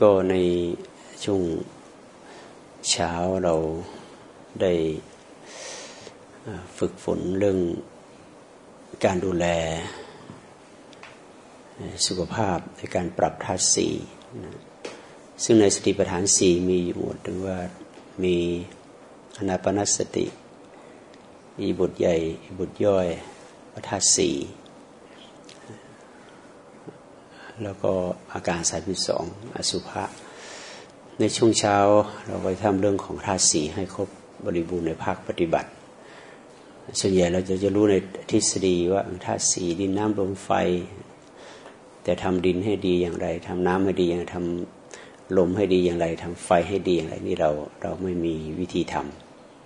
ก็ในช่วงเช้าเราได้ฝึกฝนเรื่องการดูแลสุขภาพในการปรับธาตุสีซึ่งในสติปัฏฐานสี่มีอยู่หมดถึงว่ามีอนาปนสติ มีบทใหญ่บทย่อยธาตุสี่ แล้วก็อาการสายพิสองอสุภะในช่วงเช้าเราไปทำเรื่องของธาตุสีให้ครบบริบูรณ์ในภาคปฏิบัติ ส่วนใหญ่เราจะจะรู้ในทฤษฎีว่าธาตุสีดินน้ำลมไฟ แต่ทำดินให้ดีอย่างไรทำน้ำให้ดีอย่างไรทำลมให้ดีอย่างไรทำไฟให้ดีอย่างไรนี่เราเราไม่มีวิธีท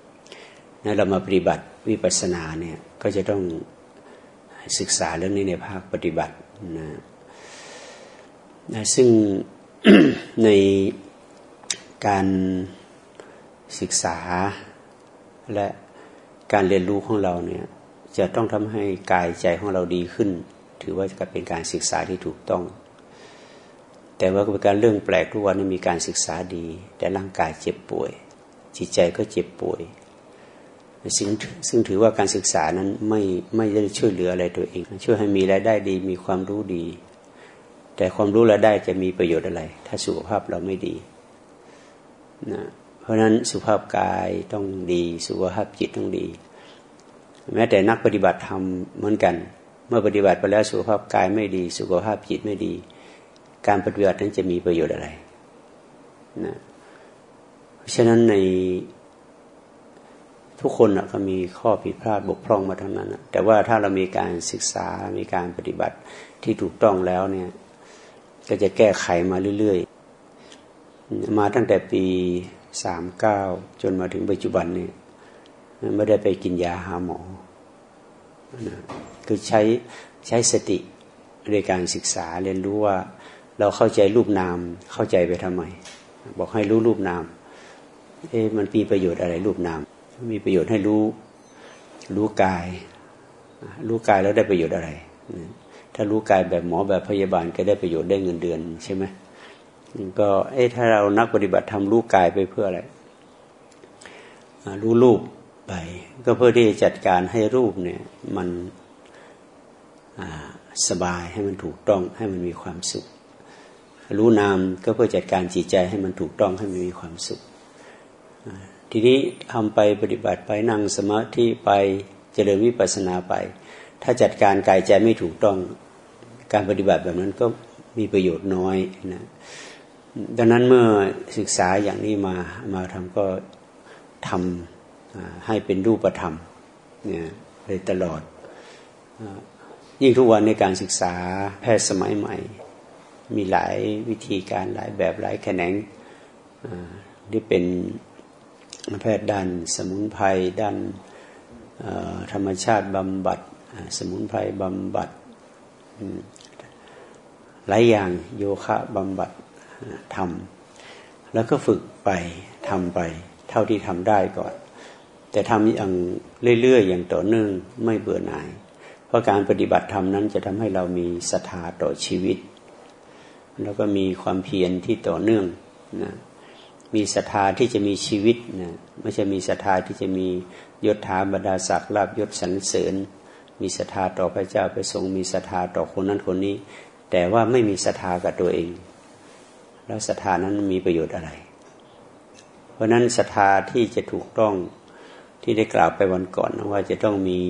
ำนั้นเรามาปฏิบัติวิปัสสนาเนี่ยก็จะต้องศึกษาเรื่องนี้ในภาคปฏิบัตินะ นะซึ่งในการศึกษาและการเรียนรู้ของเราเนี่ยจะต้องทำให้กายใจของเราดีขึ้น ถือว่าจะเป็นการศึกษาที่ถูกต้อง แต่ว่าเป็นการเรื่องแปลกทุกวันนี้มีการศึกษาดี แต่ร่างกายเจ็บป่วย จิตใจก็เจ็บป่วย ซึ่งซึ่งถือว่าการศึกษานั้นไม่ไม่ได้ช่วยเหลืออะไรตัวเอง ช่วยให้มีรายได้ดีมีความรู้ดี แต่ความรู้เราได้จะมีประโยชน์อะไร ถ้าสุขภาพเราไม่ดีนะเพราะฉะนั้นสุขภาพกายต้องดี สุขภาพจิตต้องดี แม้แต่นักปฏิบัติธรรมเหมือนกัน เมื่อปฏิบัติไปแล้วสุขภาพกายไม่ดี สุขภาพจิตไม่ดี การปฏิบัตินั้นจะมีประโยชน์อะไรนะเพราะฉะนั้นในทุกคนก็มีข้อผิดพลาดบกพร่องมาทั้งนั้นแต่ว่าถ้าเรามีการศึกษา มีการปฏิบัติที่ถูกต้องแล้วเนี่ย ก็จะแก้ไขมาเรื่อยๆ มาตั้งแต่ปีสามเก้าจนมาถึงปัจจุบันนี้ไม่ได้ไปกินยาหาหมอคือใช้ใช้สติในการศึกษาเรียนรู้ว่าเราเข้าใจรูปนามเข้าใจไปทำไม บอกให้รู้รูปนาม เอ๊ะมันมีประโยชน์อะไรรูปนาม มีประโยชน์ให้รู้รู้กาย รู้กายแล้วได้ประโยชน์อะไร ถ้ารู้กายแบบหมอแบบพยาบาลก็ได้ประโยชน์ได้เงินเดือนใช่ไหมก็เอ๊ะถ้าเรานักปฏิบัติทำรู้กายไปเพื่ออะไรรู้รูปไป ก็เพื่อที่จะจัดการให้รูปเนี่ย มันสบายให้มันถูกต้องให้มันมีความสุข รู้นามก็เพื่อจัดการจิตใจให้มันถูกต้องให้มันมีความสุข ทีนี้ทำไปปฏิบัติไปนั่งสมาธิไปเจริญวิปัสสนาไป ถ้าจัดการกายใจไม่ถูกต้องการปฏิบัติแบบนั้นก็มีประโยชน์น้อยนะดังนั้นเมื่อศึกษาอย่างนี้มามาทำก็ทำให้เป็นรูปธรรมเนี่ยเลยตลอด ยิ่งทุกวันในการศึกษาแพทย์สมัยใหม่ มีหลายวิธีการหลายแบบหลายแขนงที่เป็นแพทย์ด้านสมุนไพรด้านธรรมชาติบำบัด สมุนไพรบำบัดหลายอย่างโยคะบำบัดทำแล้วก็ฝึกไปทำไป เท่าที่ทำได้ก่อน แต่ทำอย่างเรื่อยๆอย่างต่อเนื่องไม่เบื่อหน่าย เพราะการปฏิบัติธรรมนั้นจะทำให้เรามีศรัทธาต่อชีวิต แล้วก็มีความเพียรที่ต่อเนื่องนะมีศรัทธาที่จะมีชีวิตนะไม่ใช่มีศรัทธาที่จะมียศถาบรรดาศักดิ์ลาบยศสรรเสริญ มีศรัทธาต่อพระเจ้าไปสงมีศรัทธาต่อคนนั้นคนนี้ แต่ว่าไม่มีศรัทธากับตัวเอง แล้วศรัทธานั้นมีประโยชน์อะไร เพราะนั้นศรัทธาที่จะถูกต้องที่ได้กล่าวไปวันก่อนว่าจะต้องมี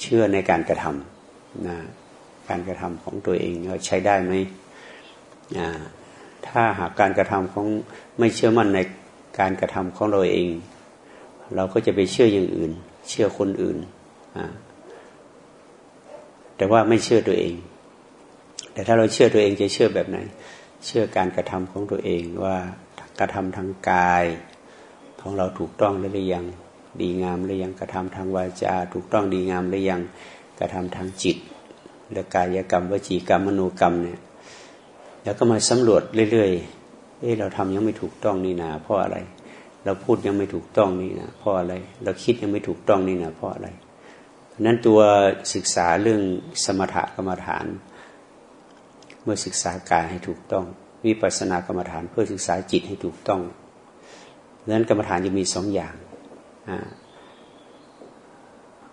เชื่อในการกระทำนะการกระทำของตัวเองเราใช้ได้ไหมถ้าหากการกระทำของไม่เชื่อมั่นในการกระทำของเราเอง เราก็จะไปเชื่ออย่างอื่น เชื่อคนอื่น แต่ว่าไม่เชื่อตัวเอง แต่ถ้าเราเชื่อตัวเองจะเชื่อแบบไหน เชื่อการกระทำของตัวเองว่ากระทำทางกายของเราถูกต้องหรือยังดีงามหรือยังกระทำทางวาจา ถูกต้องดีงามหรือยังกระทำทางจิตและกายกรรมวจีกรรมมโนกรรมเนี่ย แล้วก็มาสำรวจเรื่อยๆเอ๊เราทำยังไม่ถูกต้องนี่นาเพราะอะไร เราพูดยังไม่ถูกต้องนี่นะเพราะอะไร เราคิดยังไม่ถูกต้องนี่นะเพราะอะไร นั้นตัวศึกษาเรื่องสมถะกรรมฐาน เมื่อศึกษากายให้ถูกต้อง วิปัสสนากรรมฐานเพื่อศึกษาจิตให้ถูกต้องดังนั้นกรรมฐานจะมีสองอย่าง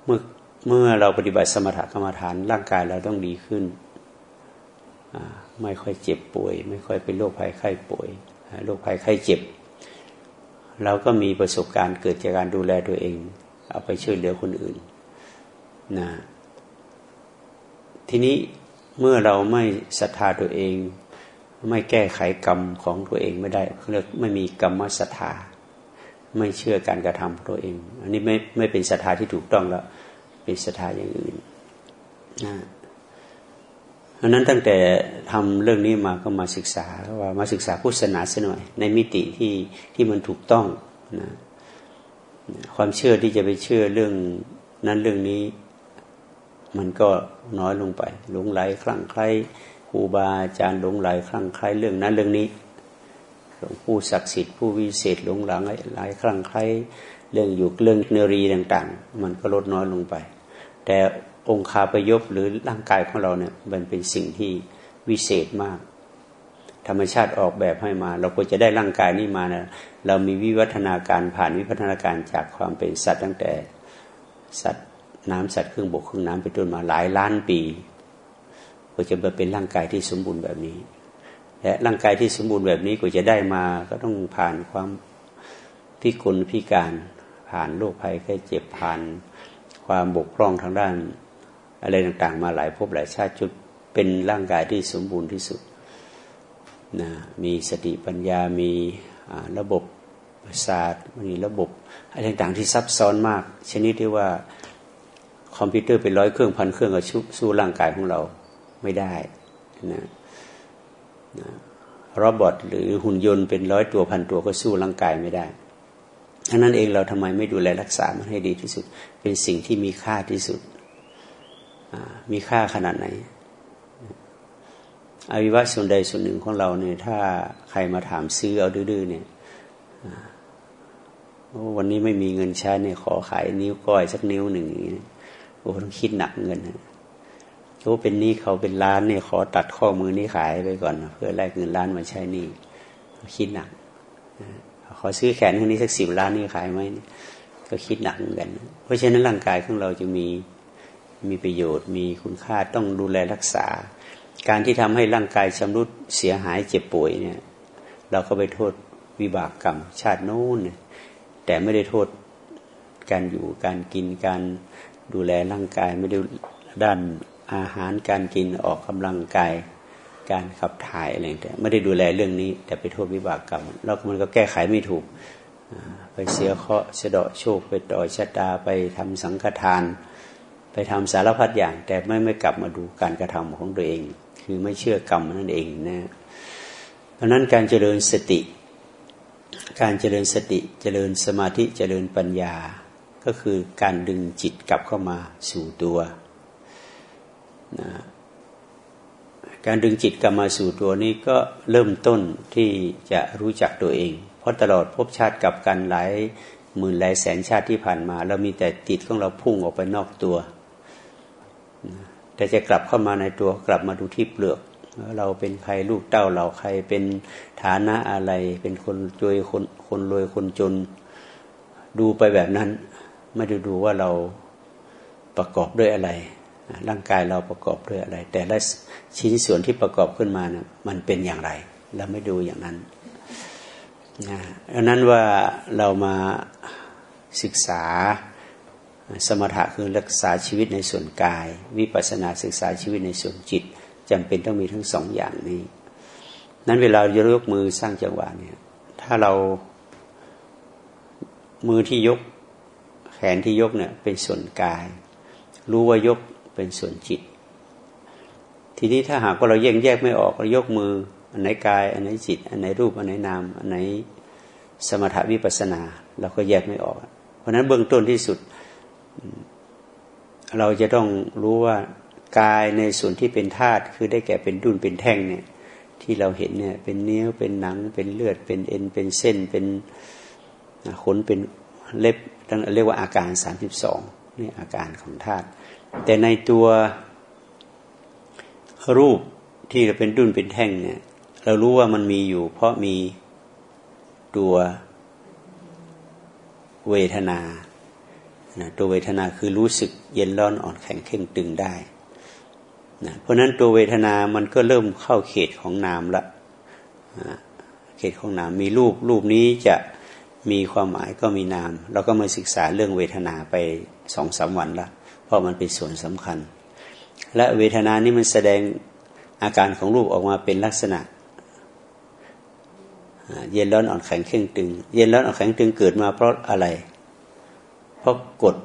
เมื่อเมื่อเราปฏิบัติสมถกรรมฐานร่างกายเราต้องดีขึ้น ไม่ค่อยเจ็บป่วย ไม่ค่อยเป็นโรคภัยไข้ป่วยโรคภัยไข้เจ็บ เราก็มีประสบการณ์เกิดจากการดูแลตัวเอง เอาไปช่วยเหลือคนอื่น นะทีนี้เมื่อเราไม่ศรัทธาตัวเอง ไม่แก้ไขกรรมของตัวเองไม่ได้เรียกไม่มีกรรมศรัทธาไม่เชื่อการกระทำตัวเอง อันนี้ไม่ไม่เป็นศรัทธาที่ถูกต้องแล้ว เป็นศรัทธาอย่างอื่นนะเพราะนั้นตั้งแต่ทำเรื่องนี้มาก็มาศึกษาว่ามาศึกษาพุทธศาสนาเสียหน่อย ในมิติที่ที่มันถูกต้องนะความเชื่อที่จะไปเชื่อเรื่องนั้นเรื่องนี้ มันก็น้อยลงไป หลงไหลคลั่งไคล้ครูบาอาจารย์หลงไหลคลั่งไคล้เรื่องนั้นเรื่องนี้หลวงผู้ศักดิ์สิทธิ์ผู้วิเศษหลงหลังหลคลั่งไคล้เรื่องอยู่เรื่องเนรีต่างๆ มันก็ลดน้อยลงไป แต่องค์คาประยบหรือร่างกายของเราเนี่ยมันเป็นสิ่งที่วิเศษมาก ธรรมชาติออกแบบให้มา เราควรจะได้ร่างกายนี้มานะเรามีวิวัฒนาการผ่านวิพัฒนาการจากความเป็นสัตว์ตั้งแต่สัตว์ น้ำสัตว์เครื่องบกเครื่องน้ำเป็นต้นมาหลายล้านปีก็จะมาเป็นร่างกายที่สมบูรณ์แบบนี้ และร่างกายที่สมบูรณ์แบบนี้ก็จะได้มาก็ต้องผ่านความพิกลพิการผ่านโรคภัยแค่เจ็บผ่านความบกพร่องทางด้าน อะไรต่างๆ มาหลายภพหลายชาติจุดเป็นร่างกายที่สมบูรณ์ที่สุดนะมีสติปัญญามีระบบประสาทมีระบบอะไรต่างๆที่ซับซ้อนมาก ชนิดที่ว่า คอมพิวเตอร์เป็นร้อยเครื่องพันเครื่องก็สู้ร่างกายของเราไม่ได้นะนะรบอทหรือหุ่นยนต์เป็นร้อยตัวพันตัวก็สู้ร่างกายไม่ได้ทั้นั้นเองเราทำไมไม่ดูแลรักษามันให้ดีที่สุด เป็นสิ่งที่มีค่าที่สุด มีค่าขนาดไหนอวิวัตส่วนใดส่วนหนึ่งของเราเนี่ย ถ้าใครมาถามซื้อเอาดื้อเนี่ยวันนี้ไม่มีเงินใช้เนี่ยขอขายนิ้วก้อยสักนิ้วหนึ่งอย่างนี้ โอ้ต้องคิดหนักเงินโอ้เป็นนี้เขาเป็นล้านเนี่ยขอตัดข้อมือนี้ขายไปก่อน เพื่อแลกเงินล้านมาใช้นี่คิดหนักขอซื้อแขนข้างนี้สักสิบล้านนี่ขายไหมก็คิดหนักเหมือนกัน เพราะฉะนั้นร่างกายของเราจะมีมีประโยชน์ มีคุณค่าต้องดูแลรักษา การที่ทำให้ร่างกายชำรุดเสียหายเจ็บป่วยเนี่ย เราก็ไปโทษวิบากกรรม ชาติโน้นแต่ไม่ได้โทษการอยู่การกินการ ดูแลร่างกายไม่ได้ด้านอาหารการกินออกกำลังกายการขับถ่ายอะไรแต่ไม่ได้ดูแลเรื่องนี้ แต่ไปโทษวิบากกรรม แล้วมันก็แก้ไขไม่ถูก ไปเสียเคราะห์เสดาะโชค ไปต่อยชะตาไปทำสังฆทาน ไปทำสารพัดอย่าง แต่ไม่ไม่กลับมาดูการกระทำของตัวเอง คือไม่เชื่อกรรมนั่นเองนะเพราะนั้นการเจริญสติ การเจริญสติเจริญสมาธิเจริญปัญญา ก็คือการดึงจิตกลับเข้ามาสู่ตัวนะการดึงจิตกลับมาสู่ตัวนี้ก็เริ่มต้นที่จะรู้จักตัวเอง เพราะตลอดภพชาติกับกันหลายหมื่นหลายแสนชาติที่ผ่านมา เรามีแต่จิตของเราพุ่งออกไปนอกตัว แต่จะกลับเข้ามาในตัวกลับมาดูที่เปลือกเราเป็นใครลูกเต้าเราใครเป็นฐานะอะไร เป็นคนรวยคนคนรวยคนจน ดูไปแบบนั้น ไม่ได้ดูว่าเราประกอบด้วยอะไร ร่างกายเราประกอบด้วยอะไร แต่ละชิ้นส่วนที่ประกอบขึ้นมานะมันเป็นอย่างไรเราไม่ดูอย่างนั้นนะดังนั้นว่าเรามาศึกษาสมถะคือรักษาชีวิตในส่วนกาย วิปัสสนาศึกษาชีวิตในส่วนจิตจำเป็นต้องมีทั้งสองอย่างนี้ นั้นเวลาจะยกมือสร้างจังหวะเนี่ย ถ้าเรามือที่ยก แขนที่ยกเนี่ยเป็นส่วนกาย รู้ว่ายกเป็นส่วนจิต ทีนี้ถ้าหากว่าเราแยกแยกไม่ออกเรายกมือ อันไหนกาย อันไหนจิต อันไหนรูป อันไหนนาม อันไหนสมถวิปัสนา เราก็แยกไม่ออก เพราะนั้นเบื้องต้นที่สุด เราจะต้องรู้ว่ากายในส่วนที่เป็นธาตุคือได้แก่เป็นดุนเป็นแท่งเนี่ย ที่เราเห็นเนี่ย เป็นเนื้อเป็นหนัง เป็นเลือด เป็นเอ็นเป็นเส้นเป็นขนเป็นเล็บ เรียกว่าอาการสามสิบสองนี่อาการของธาตุแต่ในตัวรูปที่เราเป็นดุนเป็นแท่งเนี่ย เรารู้ว่ามันมีอยู่ เพราะมีตัวเวทนานะตัวเวทนาคือรู้สึกเย็นร้อนอ่อนแข็งเข่งตึงได้นะเพราะฉะนั้นตัวเวทนามันก็เริ่มเข้าเขตของนามละเขตของนามมีรูปรูปนี้จะ มีความหมายก็มีนาม เราก็มาศึกษาเรื่องเวทนาไปสองสาวันละเพราะมันเป็นส่วนสำคัญ และเวทนานี้มันแสดงอาการของรูปออกมาเป็นลักษณะ เย็นร้อนอ่อนแข็งเข่งตึง เย็นร้อนอ่อนแข็งตึงเกิดมาเพราะอะไร เพราะกฎ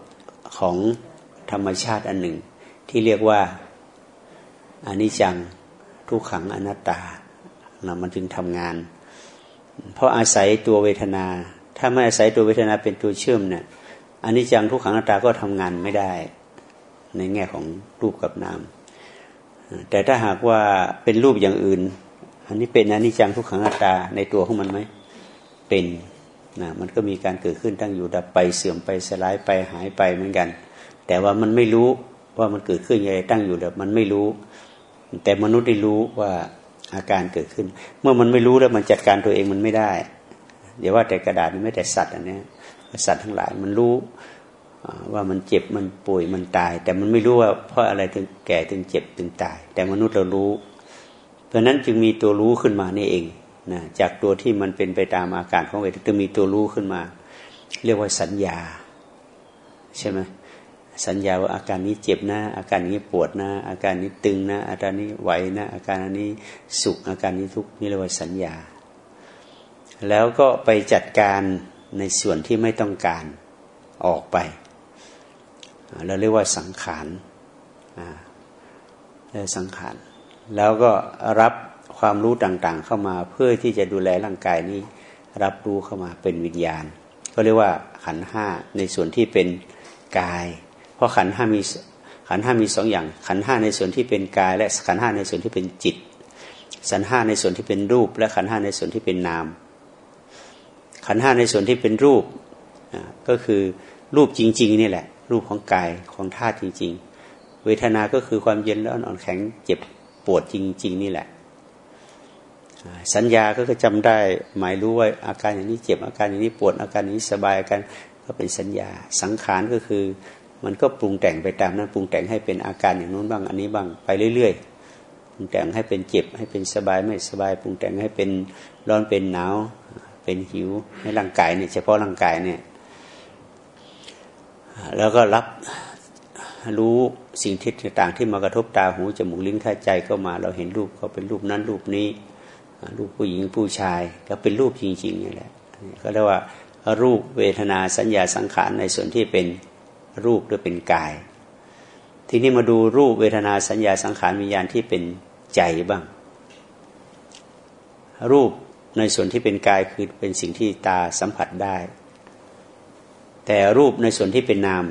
ของธรรมชาติอันหนึ่ง ที่เรียกว่าอนิจจังทุกขังอนัตตานะมันจึงทำงาน เพราะอาศัยตัวเวทนา ถ้าไม่อาศัยตัวเวทนาเป็นตัวเชื่อมเนี่ยอนิจจังทุกขังอนัตตาก็ทำงานไม่ได้ ในแง่ของรูปกับนามแต่ถ้าหากว่าเป็นรูปอย่างอื่น อันนี้เป็นอนิจจังทุกขังอนัตตาในตัวของมันไหมเป็นนะมันก็มีการเกิดขึ้นตั้งอยู่ดับไปเสื่อมไปสลายไปหายไปเหมือนกัน แต่ว่ามันไม่รู้ว่ามันเกิดขึ้นยังไงตั้งอยู่ดับมันไม่รู้ แต่มนุษย์ได้รู้ว่าอาการเกิดขึ้น เมื่อมันไม่รู้แล้วมันจัดการตัวเองมันไม่ได้ เดี๋ยวว่าแต่กระดาษไม่แต่สัตว์อันนี้สัตว์ทั้งหลายมันรู้ว่ามันเจ็บมันป่วยมันตาย แต่มันไม่รู้ว่าเพราะอะไรถึงแก่ถึงเจ็บถึงตาย แต่มนุษย์เรารู้ เพราะนั้นจึงมีตัวรู้ขึ้นมานี่เองนะจากตัวที่มันเป็นไปตามอาการของเวทจึงมีตัวรู้ขึ้นมา เรียกว่าสัญญา ใช่ไหมสัญญาว่าอาการนี้เจ็บนะอาการนี้ปวดนะ อาการนี้ตึงนะอาการนี้ไหวนะอาการนี้สุขอาการนี้ทุกข์นี่เรียกว่าสัญญา แล้วก็ไปจัดการในส่วนที่ไม่ต้องการออกไป เราเรียกว่าสังขารเรียกสังขาร แล้วก็รับความรู้ต่างๆ เข้ามาเพื่อที่จะดูแลร่างกายนี้ รับรู้เข้ามาเป็นวิญญาณ ก็เรียกว่าขันห้าในส่วนที่เป็นกาย เพราะขันห้ามีขันห้ามีสองอย่าง ขันห้าในส่วนที่เป็นกาย และขันห้าในส่วนที่เป็นจิตสันห้าในส่วนที่เป็นรูป และขันห้าในส่วนที่เป็นนาม ขันห้าในส่วนที่เป็นรูปก็คือรูปจริง ๆ นี่แหละ รูปของกายของธาตุจริง ๆ เวทนา ก็คือความเย็นและอ่อนแข็งเจ็บปวดจริง ๆ นี่แหละ สัญญาก็คือจำได้หมายรู้ว่าอาการอย่างนี้เจ็บอาการอย่างนี้ปวดอาการอย่างนี้สบายอาการก็เป็นสัญญาสังขารก็คือมันก็ปรุงแต่งไปตามนั้นปรุงแต่งให้เป็นอาการอย่างนู้นบ้าง อันนี้บ้างไปเรื่อยๆปรุงแต่งให้เป็นเจ็บให้เป็นสบายไม่สบาย ปรุงแต่งให้เป็นร้อนเป็นหนาว เป็นหิวในร่างกายเนี่ยเฉพาะร่างกายเนี่ย แล้วก็รับรู้สิ่งที่ต่างที่มากระทบตาหูจมูกลิ้นกายใจก็มา เราเห็นรูปก็เป็นรูปนั้นรูปนี้ รูปผู้หญิงผู้ชายก็เป็นรูปจริงๆนี่แหละก็เรียกว่ารูปเวทนาสัญญาสังขารในส่วนที่เป็นรูปหรือเป็นกาย ทีนี้มาดูรูปเวทนาสัญญาสังขารวิญญาณที่เป็นใจบ้าง รูป ในส่วนที่เป็นกายคือเป็นสิ่งที่ตาสัมผัสได้ แต่รูปในส่วนที่เป็นนาม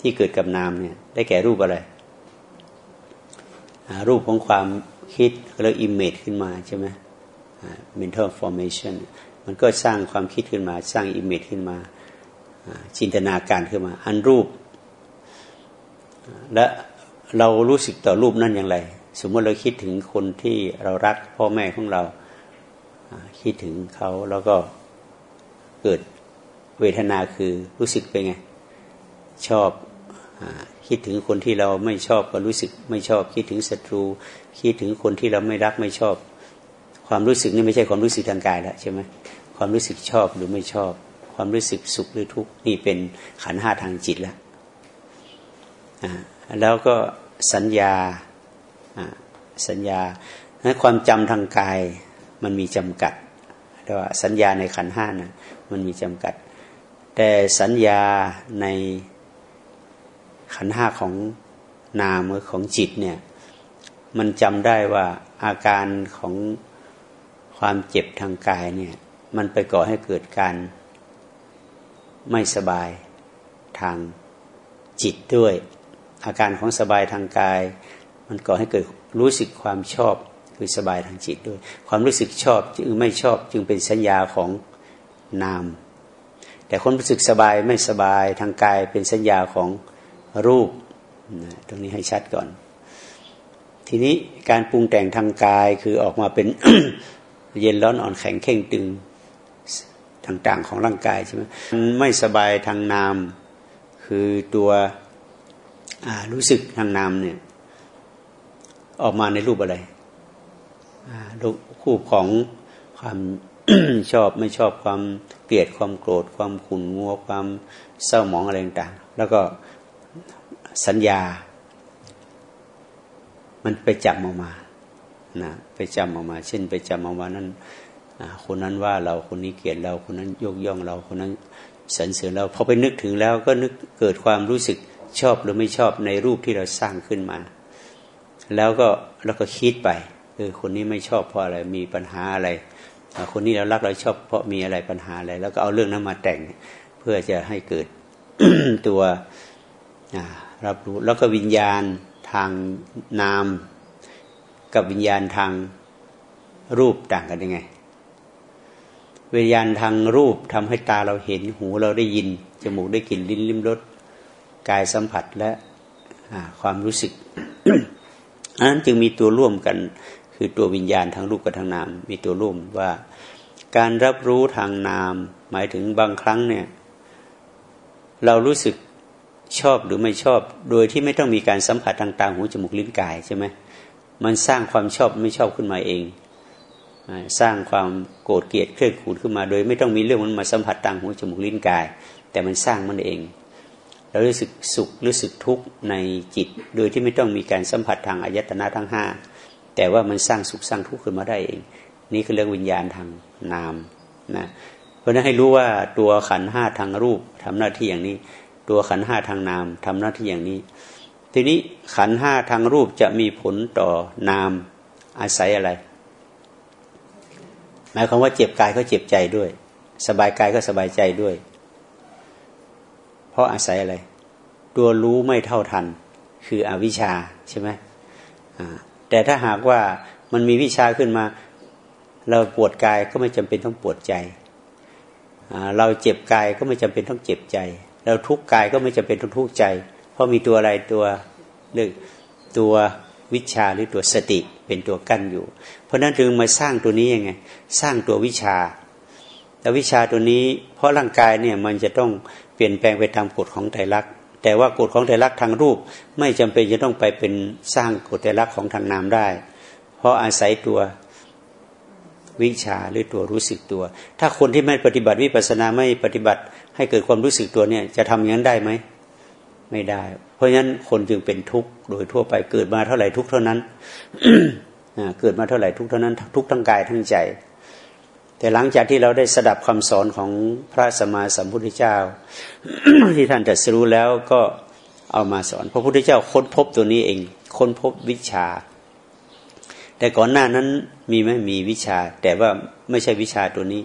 ที่เกิดกับนามเนี่ย ได้แก่รูปอะไร รูปของความคิดเรียกอิมเมจขึ้นมาใช่ไหม mental formation มันก็สร้างความคิดขึ้นมา สร้าง image ขึ้นมา จินตนาการขึ้นมา อันรูป และเรารู้สึกต่อรูปนั้นอย่างไร สมมติเราคิดถึงคนที่เรารักพ่อแม่ของเรา คิดถึงเขาแล้วก็เกิดเวทนาคือรู้สึกเป็นไง ชอบคิดถึงคนที่เราไม่ชอบก็รู้สึกไม่ชอบ คิดถึงศัตรู คิดถึงคนที่เราไม่รักไม่ชอบ ความรู้สึกนี่ไม่ใช่ความรู้สึกทางกายแล้วใช่ไหมความรู้สึกชอบหรือไม่ชอบ ความรู้สึกสุขหรือทุกข์นี่เป็นขันห้าทางจิตแล้วแล้วก็สัญญาสัญญาความจำทางกาย มันมีจำกัดแต่ว่าสัญญาในขันห้านะมันมีจำกัด แต่สัญญาในขันห้าของนามือของจิตเนี่ย มันจำได้ว่าอาการของความเจ็บทางกายเนี่ย มันไปก่อให้เกิดการไม่สบายทางจิตด้วย อาการของสบายทางกาย มันก่อให้เกิดรู้สึกความชอบ คือสบายทางจิตด้วย ความรู้สึกชอบจึงไม่ชอบจึงเป็นสัญญาของนาม แต่คนรู้สึกสบายไม่สบายทางกายเป็นสัญญาของรูปนะตรงนี้ให้ชัดก่อนททีนี้การปรุงแต่งทางกายคือออกมาเป็นเย็นร้อนอ่อนแข็งเข่งตึงต่างๆของร่างกายใช่ไหมไม่สบายทางนาม คือตัวรู้สึกทางนามเนี่ยออกมาในรูปอะไร รูปคู่ของความชอบไม่ชอบความเกลียดความโกรธ ความขุ่นงัวความเศร้าหมองอะไรต่างๆ แล้วก็สัญญา มันไปจับออกมานะไปจำออกมา เช่นไปจำออกมานั้นคนนั้นว่าเราคนนี้เกลียดเราคนนั้นยกย่องเราคนนั้นสรรเสริญเราพอไปนึกถึงแล้วก็นึกเกิดความรู้สึกชอบหรือไม่ชอบในรูปที่เราสร้างขึ้นมา แล้วก็แล้วก็คิดไป เออคนนี้ไม่ชอบเพราะอะไรมีปัญหาอะไรคนนี้เรารักเราชอบเพราะมีอะไรปัญหาอะไร แล้วก็เอาเรื่องนั้นมาแต่งเพื่อจะให้เกิดตัวรับรู้แล้วก็วิญญาณทางนาม กับวิญญาณทางรูปต่างกันยังไง วิญญาณทางรูปทำให้ตาเราเห็นหูเราได้ยิน จมูกได้กลิ่นลิ้นลิ้มรสกายสัมผัสและความรู้สึกอันนั้นจึงมีตัวร่วมกัน คือตัววิญญาณทางรูปกับทางนาม มีตัวร่วมว่า การรับรู้ทางนาม หมายถึงบางครั้งเนี่ย เรารู้สึกชอบหรือไม่ชอบ โดยที่ไม่ต้องมีการสัมผัสทางตาหูจมูกลิ้นกายใช่ไหมมันสร้างความชอบไม่ชอบขึ้นมาเอง สร้างความโกรธเกลียดเครียดขูดขึ้นมา โดยไม่ต้องมีเรื่องมันมาสัมผัสทางหูจมูกลิ้นกาย แต่มันสร้างมันเองเรารู้สึกสุขรู้สึกทุกข์ในจิต โดยที่ไม่ต้องมีการสัมผัสทางอายตนะทั้งห้า แต่ว่ามันสร้างสุขสร้างทุกข์ขึ้นมาได้เอง นี่คือเรื่องวิญญาณทางนามนะเพราะนั้นให้รู้ว่าตัวขันห้าทางรูปทำหน้าที่อย่างนี้ ตัวขันห้าทางนามทำหน้าที่อย่างนี้ ทีนี้ขันห้าทางรูปจะมีผลต่อนามอาศัยอะไร หมายความว่าเจ็บกายก็เจ็บใจด้วย สบายกายก็สบายใจด้วย เพราะอาศัยอะไร ตัวรู้ไม่เท่าทัน คืออวิชชาใช่ไหมอ่า แต่ถ้าหากว่ามันมีวิชาขึ้นมา เราปวดกายก็ไม่จำเป็นต้องปวดใจ เราเจ็บกายก็ไม่จำเป็นต้องเจ็บใจ เราทุกข์กายก็ไม่จำเป็นต้องทุกข์ใจ เพราะมีตัวอะไรตัวเรื่องตัววิชาหรือตัวสติเป็นตัวกั้นอยู่ เพราะนั้นถึงมาสร้างตัวนี้ยังไง สร้างตัววิชา แต่วิชาตัวนี้ เพราะร่างกายเนี่ยมันจะต้องเปลี่ยนแปลงไปตามกฎของไตรลักษณ์ แต่ว่ากฎของไตรลักษณ์ทางรูป ไม่จำเป็นจะต้องไปเป็นสร้างกฎไตรลักษณ์ของทางนามได้ เพราะอาศัยตัววิชาหรือตัวรู้สึกตัว ถ้าคนที่ไม่ปฏิบัติวิปัสสนาไม่ปฏิบัติให้เกิดความรู้สึกตัวเนี่ย จะทำอย่างนั้นได้ไหมไม่ได้ เพราะฉะนั้นคนจึงเป็นทุกข์โดยทั่วไปเกิดมาเท่าไหร่ทุกเท่านั้นเกิดมาเท่าไหร่ทุกเท่านั้น ทุกทั้งกายทั้งใจ แต่หลังจากที่เราได้สดับคำสอนของพระสมมาสัมพุทธเจ้า ที่ท่านตรัสรู้แล้วก็เอามาสอน พระพุทธเจ้าค้นพบตัวนี้เอง ค้นพบวิชา แต่ก่อนหน้านั้นมีไหมมีวิชา แต่ว่าไม่ใช่วิชาตัวนี้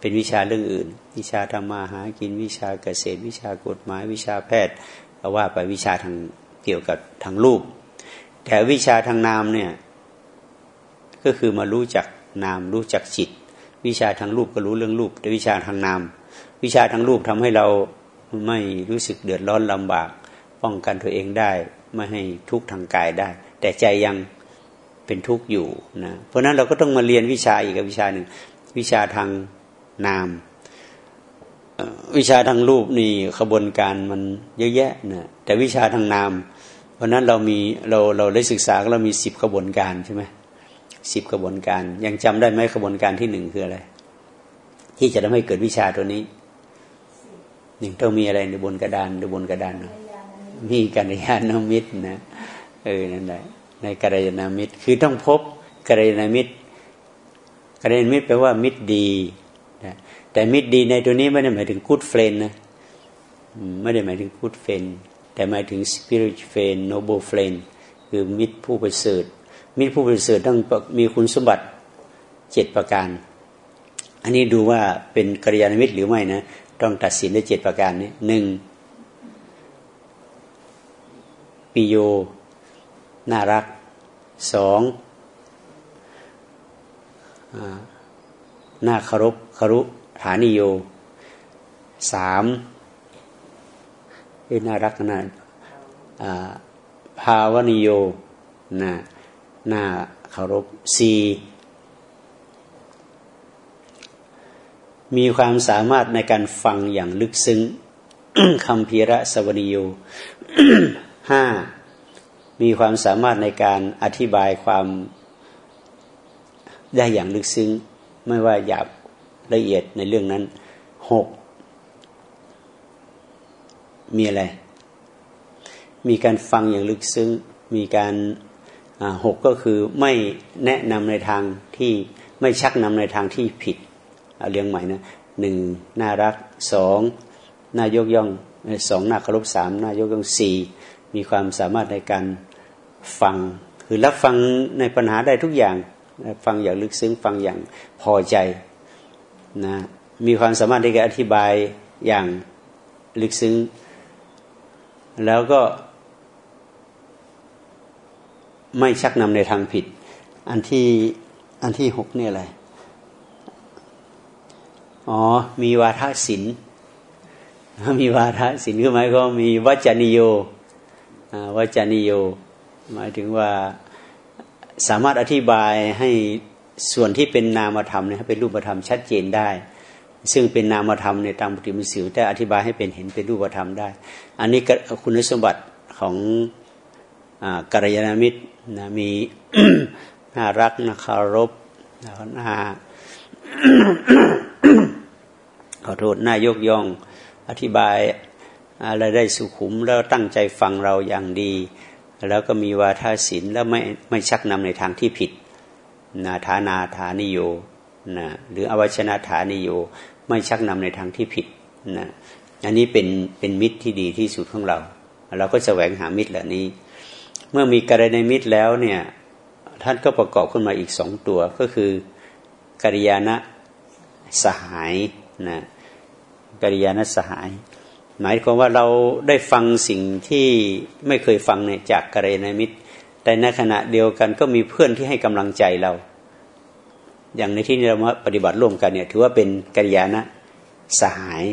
เป็นวิชาเรื่องอื่น วิชาธรรมาหากินวิชาเกษตร วิชากฎหมาย วิชาแพทย์ว่าไปวิชาทางเกี่ยวกับทางรูป แต่วิชาทางนามเนี่ยก็คือมารู้จัก นามรู้จักจิต วิชาทางรูปก็รู้เรื่องรูปแต่วิชาทางนาม วิชาทางรูปทำให้เราไม่รู้สึกเดือดร้อนลำบาก ป้องกันตัวเองได้ ไม่ให้ทุกข์ทางกายได้ แต่ใจยังเป็นทุกข์อยู่นะเพราะนั้นเราก็ต้องมาเรียนวิชาอีกวิชาหนึ่งวิชาทางนามวิชาทางรูปนี่ขบวนการมันเยอะแยะนะแต่วิชาทางนาม เพราะนั้นเรามีเราเราได้ศึกษาเรามีสิบขบวนการใช่ไหม สิบกระบวนการ ยังจำได้ไหมกระบวนการที่หนึ่งคืออะไร ที่จะทำให้เกิดวิชาตัวนี้หนึ่งต้องมีอะไรในบนกระดานในบนกระดานมีกัลยาณมิตรนะเออนั่นแหละในกัลยาณมิตร คือต้องพบกัลยาณมิตรกัลยาณมิตรแปลว่ามิตรดีนะแต่มิตรดีในตัวนี้ไม่ได้หมายถึง good friend นะไม่ได้หมายถึง good friend แต่หมายถึง spirit friend noble friend คือมิตรผู้ประเสริฐ มีผู้บริสุทธิ์ต้องมีคุณสมบัติเจ็ดประการ อันนี้ดูว่าเป็นกัลยาณมิตรหรือไม่นะ ต้องตัดสินด้วยเจ็ดประการนี้หนึ่งปิโย น่ารักสองน่าคารพคารุฐานิโยสามน่ารักนะภาวนิโยนะ น้าเคารพสี่มีความสามารถในการฟังอย่างลึกซึ้งคำพีระสวนิโยห้ามีความสามารถในการอธิบายความได้อย่างลึกซึ้ง ไม่ว่าหยาบละเอียดในเรื่องนั้นหกมีอะไร มีการฟังอย่างลึกซึ้ง มีการ หกก็คือไม่แนะนำในทางที่ไม่ชักนำในทางที่ผิดเอาเรียงใหม่นะหนึ่งน่ารักสองน่ายกย่องสองน่าเคารพสามน่ายกย่องสี่มีความสามารถในการฟัง คือรับฟังในปัญหาได้ทุกอย่าง ฟังอย่างลึกซึ้งฟังอย่างพอใจนะมีความสามารถในการอธิบายอย่างลึกซึ้ง แล้วก็ ไม่ชักนำในทางผิด อันที่อันที่หกนี่อะไร อ๋อ มีวาทศิลป์มีวาทศิลป์คือหมายก็มีวัจนิโยวัจนิโย หมายถึงว่าสามารถอธิบายให้ส่วนที่เป็นนามธรรมเนี่ยเป็นรูปธรรมชัดเจนได้ ซึ่งเป็นนามธรรมในตามปฏิมิสิวแต่อธิบายให้เป็นเห็นเป็นรูปธรรมได้ อันนี้คุณสมบัติของ กัลยาณมิตรนะมีน่ารักนะคารพน่าขอโทษน่ายกย่องอธิบายอะไรได้สุขุมแล้วตั้งใจฟังเราอย่างดี แล้วก็มีวาทศิลป์แล้วไม่ไม่ชักนำในทางที่ผิดนาฐานาฐานิโยนะหรืออวัชนาฐานิโยไม่ชักนำในทางที่ผิดนะอันนี้เป็นเป็นมิตรที่ดีที่สุดของเรา เราก็จะแหวงหามิตรเหล่านี้ เมื่อมีกรณีมิตรแล้วเนี่ยท่านก็ประกอบขึ้นมาอีกสองตัวก็คือกิริยานะสหายนะกิริยานะสหาย หมายความว่าเราได้ฟังสิ่งที่ไม่เคยฟังเนี่ยจากกรณีมิตร แต่ในขณะเดียวกันก็มีเพื่อนที่ให้กำลังใจเรา อย่างในที่นี้เรามาปฏิบัติร่วมกันเนี่ยถือว่าเป็นกัลยาณสหาย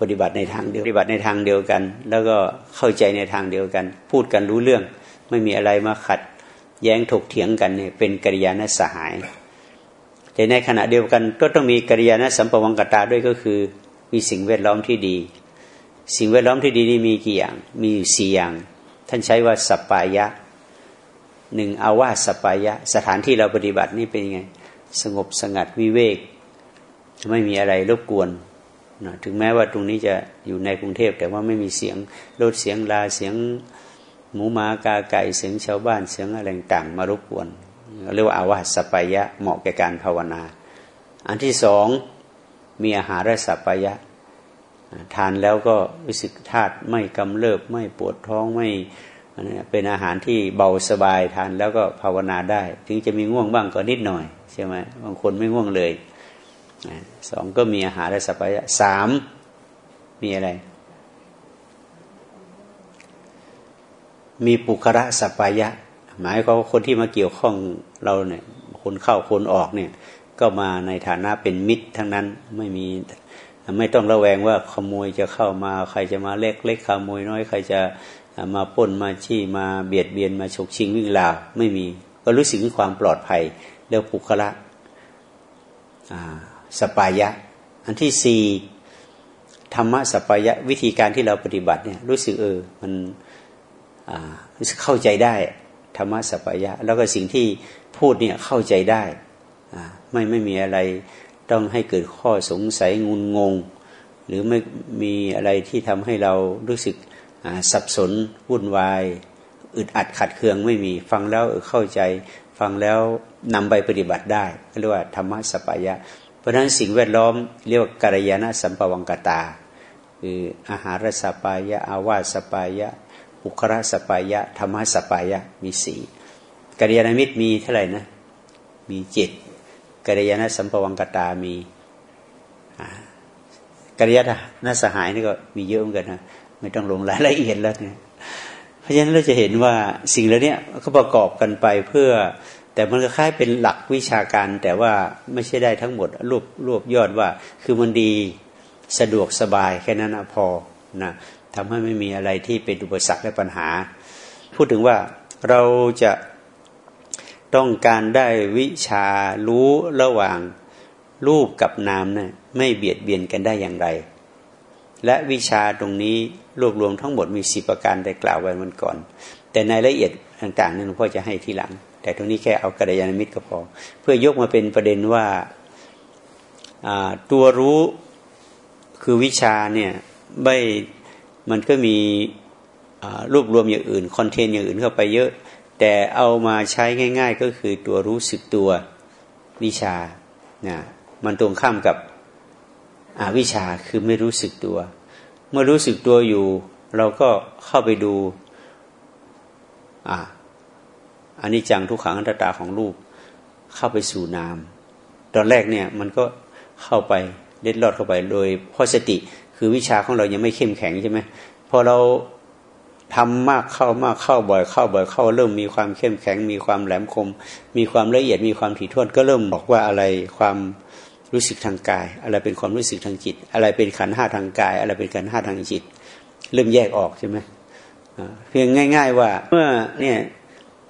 ปฏิบัติในทางเดียวปฏิบัติในทางเดียวกัน แล้วก็เข้าใจในทางเดียวกัน พูดกันรู้เรื่อง ไม่มีอะไรมาขัดแย้งถกเถียงกันเนี่ยเป็นกัลยาณสหาย แต่ในขณะเดียวกันก็ต้องมีกัลยาณสัมปวังกตาด้วยก็คือ มีสิ่งแวดล้อมที่ดี สิ่งแวดล้อมที่ดีนี่มีกี่อย่าง มีอยู่สี่อย่าง ท่านใช้ว่าสปปายะหนึ่งอาวาสปายะ สถานที่เราปฏิบัตินี่เป็นยังไง สงบสงัดวิเวก ไม่มีอะไรรบกวนนะถึงแม้ว่าตรงนี้จะอยู่ในกรุงเทพ แต่ว่าไม่มีเสียงรถเสียงลาเสียง หมูม้ากาไก่เสียงชาวบ้านเสียงอะไรต่างมารบกวนเรียกว่าอาวาสปายะเหมาะแก่การภาวนา อันที่สองมีอาหารสัปายะ ทานแล้วก็รู้สึกธาตุไม่กำเริบไม่ปวดท้องไม่เป็นอาหารที่เบาสบายทานแล้วก็ภาวนาได้ ถึงจะมีง่วงบ้างก็นิดหน่อยใช่ไหมบางคนไม่ง่วงเลยสองก็มีอาหารและสัพยะสามมีอะไร มีปุคระสัพยะ หมายความว่าคนที่มาเกี่ยวข้องเราเนี่ย คนเข้าคนออกเนี่ย ก็มาในฐานะเป็นมิตรทั้งนั้นไม่มีไม่ต้องระแวงว่าขโมยจะเข้ามาใครจะมาเล็กเล็กขโมยน้อยใครจะมาป้นมาชี้มาเบียดเบียนมาฉกชิงวิ่งราวไม่มี ก็รู้สึกถึงความปลอดภัยเรียกปุคละสปายะ อันที่สี่ธรรมะสปายะวิธีการที่เราปฏิบัติเนี่ยรู้สึกเออมัน เข้าใจได้ธรรมะสปายะ แล้วก็สิ่งที่พูดเนี่ยเข้าใจได้ไม่ไม่มีอะไรต้องให้เกิดข้อสงสัยงุนงง หรือไม่มีอะไรที่ทำให้เรารู้สึกสับสนวุ่นวาย อึดอัดขัดเคืองไม่มีฟังแล้วเข้าใจ ฟังแล้วนำไปปฏิบัติได้เรียกว่าธรรมะสปายะ เพราะฉะนั้นสิ่งแวดล้อมเรียกว่ากัลยาณสัมปวังกตาคืออาหารสปายะ อาวาสปายะ อุคระสปายะธรรมะสปายะมีสี่กัลยาณมิตรมีเท่าไหร่นะ มีเจ็ดกัลยาณสัมปวังกตามีกัลยาณสหายนี่ก็มีเยอะเหมือนกันนะไม่ต้องลงรายละเอียดแล้วเนี่ยเพราะฉะนั้นเราจะเห็นว่าสิ่งเหล่านี้ก็ประกอบกันไปเพื่อ แต่มันก็คล้ายเป็นหลักวิชาการ แต่ว่าไม่ใช่ได้ทั้งหมดรวบรวบยอดว่า คือมันดีสะดวกสบายแค่นั้นพอนะ ทำให้ไม่มีอะไรที่เป็นอุปสรรคและปัญหา พูดถึงว่าเราจะต้องการได้วิชารู้ระหว่างรูปกับนามนะ่ะไม่เบียดเบียนกันได้อย่างไร และวิชาตรงนี้รวบรวมทั้งหมดมีสิประการได้กล่าวไว้มันก่อน แต่ในรายละเอียดต่างๆนั้นหลวงพ่อจะให้ทีหลัง แต่ตรงนี้แค่เอากระยาณมิตรก็พอ เพื่อยกมาเป็นประเด็นว่าตัวรู้คือวิชาเนี่ยไม่ มันก็มีรวบรวมอย่างอื่นคอนเทนต์อย่างอื่นเข้าไปเยอะ แต่เอามาใช้ง่าย ๆ ก็คือตัวรู้สึกตัววิชานะมันตรงข้ามกับอวิชาคือไม่รู้สึกตัว เมื่อรู้สึกตัวอยู่ เราก็เข้าไปดูอ่าอันนี้จังทุกขังอันตตาของรูป เข้าไปสู่นาม ตอนแรกเนี่ยมันก็เข้าไปเล็ดลอดเข้าไปโดยพอสติ คือวิชาของเรายังไม่เข้มแข็งใช่ไหมพอเราทำมากเข้ามากเข้าบ่อยเข้าบ่อยเข้าเริ่มมีความเข้มแข็ง มีความแหลมคม มีความละเอียดมีความถี่ถ้วนก็เริ่มบอกว่าอะไรความรู้สึกทางกาย อะไรเป็นความรู้สึกทางจิต อะไรเป็นขันห้าทางกาย อะไรเป็นขันห้าทางจิต เริ่มแยกออกใช่ไหมเพียงง่าย ๆ ว่าเมื่อเนี่ย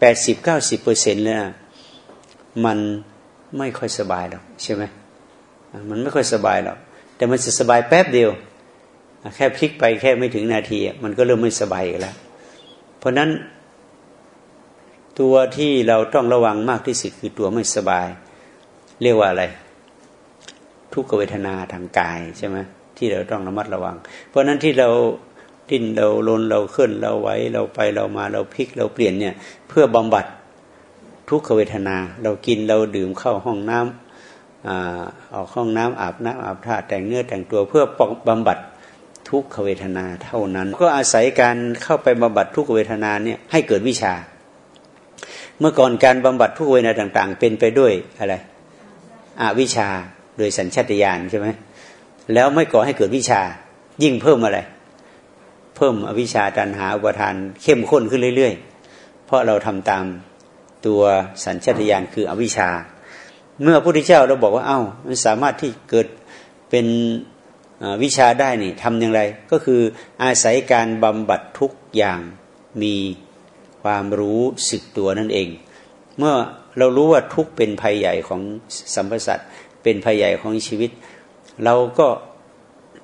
แปดสิบเก้าสิบเปอร์เซ็นต์เลยมันไม่ค่อยสบายหรอกใช่ไหมมันไม่ค่อยสบายหรอกแต่มันจะสบายแป๊บเดียว แค่พลิกไปแค่ไม่ถึงนาที มันก็เริ่มไม่สบายแล้ว เพราะนั้นตัวที่เราต้องระวังมากที่สุดคือตัวไม่สบาย เรียกว่าอะไร ทุกขเวทนาทางกายใช่ไหมที่เราต้องระมัดระวัง เพราะนั้นที่เราดิ้นเราลนเราเคลื่อนเราไว้เราไปเรามาเราพลิกเราเปลี่ยนเนี่ย เพื่อบำบัดทุกขเวทนา เรากินเราดื่มเข้าห้องน้ำออกห้องน้ำอาบน้ำอาบท่าแต่งเนื้อแต่งตัวเพื่อบำบัด ทุกขเวทนาเท่านั้น ก็อาศัยการเข้าไปบำบัดทุกขเวทนาเนี่ยให้เกิดวิชา เมื่อก่อนการบำบัดทุกเวทนาต่าง ๆ เป็นไปด้วยอะไรอวิชาโดยสัญชาตญาณใช่ไหมแล้วไม่ก่อให้เกิดวิชา ยิ่งเพิ่มอะไร เพิ่มอวิชาตันหาอุปทานเข้มข้นขึ้นเรื่อย ๆ เพราะเราทำตามตัวสัญชาตญาณคืออวิชา เมื่อพระพุทธเจ้าเราบอกว่าเอา้ามันสามารถที่เกิดเป็น วิชาได้นี่ทำอย่างไร ก็คืออาศัยการบำบัดทุกอย่างมีความรู้สึกตัวนั่นเอง เมื่อเรารู้ว่าทุกเป็นภัยใหญ่ของสัมพสัตเป็นภัยใหญ่ของชีวิต เราก็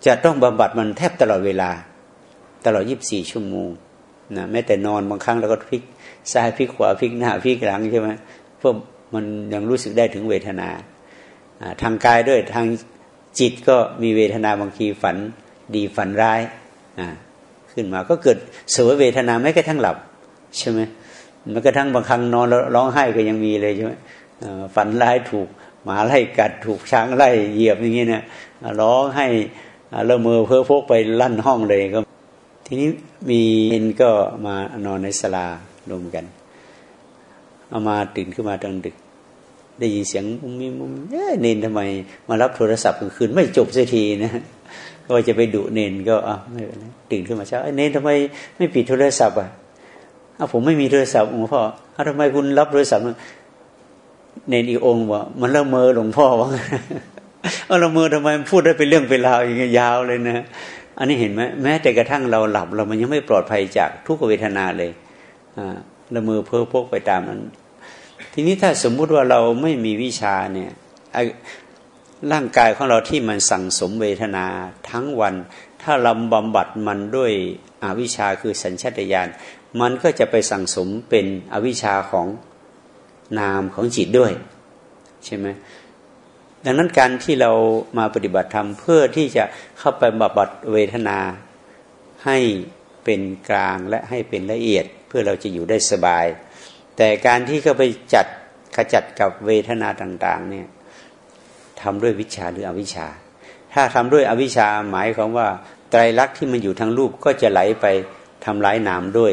จะต้องบำบัดมันแทบตลอดเวลา ตลอดยีิบสี่ชั่วโมงนะแม้แต่นอนบางครั้งเราก็พลิกซ้ายพลิกขวาพลิกหน้าพลิกหลังใช่ไหมเพื่อมันยังรู้สึกได้ถึงเวทนา ทางกายด้วยทาง จิตก็มีเวทนาบางทีฝันดีฝันร้ายอ่าขึ้นมาก็เกิดสวยเวทนาไม่กระทั่งหลับใช่ไหมมันกระทั่งบางครั้งนอนร้องไห้ก็ยังมีเลยใช่ไหมฝันร้ายถูกหมาไล่กัดถูกช้างไล่เหยียบอย่างนี้เนี่ยร้องให้ละเมอเพ้อพกไปลั่นห้องเลยก็ ทีนี้มีเอ็นก็มานอนในสลารวมกัน เอามาตื่นขึ้นมาตอนดึก ได้ยินเสียงมุมมีมุมเอ๊เนนทำไม มารับโทรศัพท์กลางคืนไม่จบสักทีนะก็จะไปดุเนนก็อะไม่ตื่นขึ้นมาเช้าเนนทำไมไม่ปิดโทรศัพท์อะอ้าผมไม่มีโทรศัพท์หลวงพ่ออ้าทำไมคุณรับโทรศัพท์เนนอีกองค์ว่ามันละเมอหลวงพ่อว่าเอาละเมอทำไมพูดได้เป็นเรื่องเป็นราวอย่างเงี้ยยาวเลยนะอันนี้เห็นไหมแม้แต่กระทั่งเราหลับเรามันยังไม่ปลอดภัยจากทุกเวทนาเลยอ่าละเมอเพ้อพกไปตามนั้น ทีนี้ถ้าสมมุติว่าเราไม่มีวิชาเนี่ยร่างกายของเราที่มันสั่งสมเวทนาทั้งวัน ถ้าเราบำบัดมันด้วยอวิชาคือสัญชาตญาณมันก็จะไปสั่งสมเป็นอวิชาของนามของจิตด้วย ใช่ไหมดังนั้นการที่เรามาปฏิบัติธรรมเพื่อที่จะเข้าไปบำบัดเวทนาให้เป็นกลางและให้เป็นละเอียด เพื่อเราจะอยู่ได้สบาย แต่การที่เขาไปจัดขจัดกับเวทนาต่าง ๆ เนี่ยทำด้วยวิชาหรืออวิชาถ้าทำด้วยอวิชาหมายความว่าไตรลักษณ์ที่มันอยู่ทางรูปก็จะไหลไปทำร้ายนามด้วย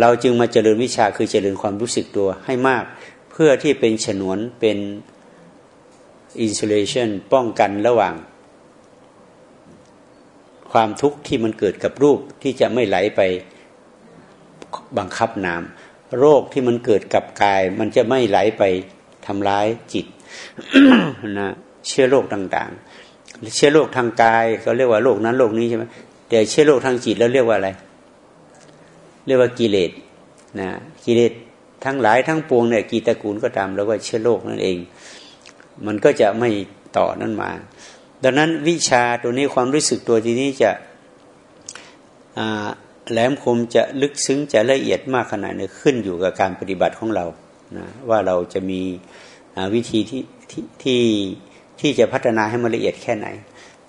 เราจึงมาเจริญวิชาคือเจริญความรู้สึกตัวให้มาก เพื่อที่เป็นฉนวนเป็นอินซูเลชันป้องกันระหว่าง ความทุกข์ที่มันเกิดกับรูปที่จะไม่ไหลไปบังคับนาม โรคที่มันเกิดกับกาย มันจะไม่ไหลไปทำร้ายจิตนะเชื้อโรคต่างๆ เชื้อโรคทางกายเขาเรียกว่าโรคนั้นโรคนี้ใช่ไหมแต่เชื้อโรคทางจิตแล้วเรียกว่าอะไร เรียกว่ากิเลสนะกิเลสทั้งหลายทั้งปวงเนี่ยกีตระกูลก็ตามแล้วก็เชื้อโรคนั่นเอง มันก็จะไม่ต่อนั่นมา ดังนั้นวิชาตัวนี้ความรู้สึกตัวทีนี้จะ แหลมคมจะลึกซึ้งจะละเอียดมากขนาดไหนขึ้นอยู่กับการปฏิบัติของเรานะว่าเราจะมีวิธีที่ที่ที่ที่จะพัฒนาให้มันละเอียดแค่ไหน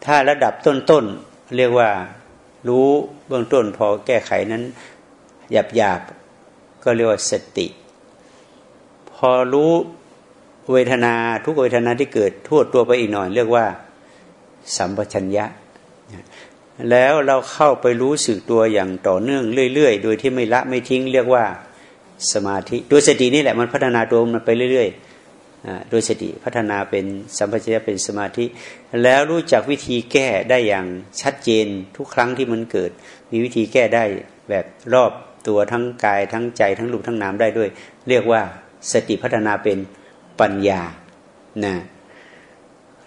ถ้าระดับต้นๆเรียกว่ารู้เบื้องต้นพอแก้ไขนั้นหยาบหยาบก็เรียกว่าสติ พอรู้เวทนาทุกเวทนาที่เกิดทั่วตัวไปอีกหน่อย เรียกว่า สัมปชัญญะ แล้วเราเข้าไปรู้สึกตัวอย่างต่อเนื่องเรื่อยๆ โดยที่ไม่ละไม่ทิ้งเรียกว่าสมาธิตัวสตินี่แหละมันพัฒนาตัวมันไปเรื่อยๆโดยสติพัฒนาเป็นสัมปชัญญะเป็นสมาธิ แล้วรู้จักวิธีแก้ได้อย่างชัดเจนทุกครั้งที่มันเกิด มีวิธีแก้ได้แบบรอบตัวทั้งกายทั้งใจทั้งรูปทั้งนามได้ด้วย เรียกว่าสติพัฒนาเป็นปัญญานะ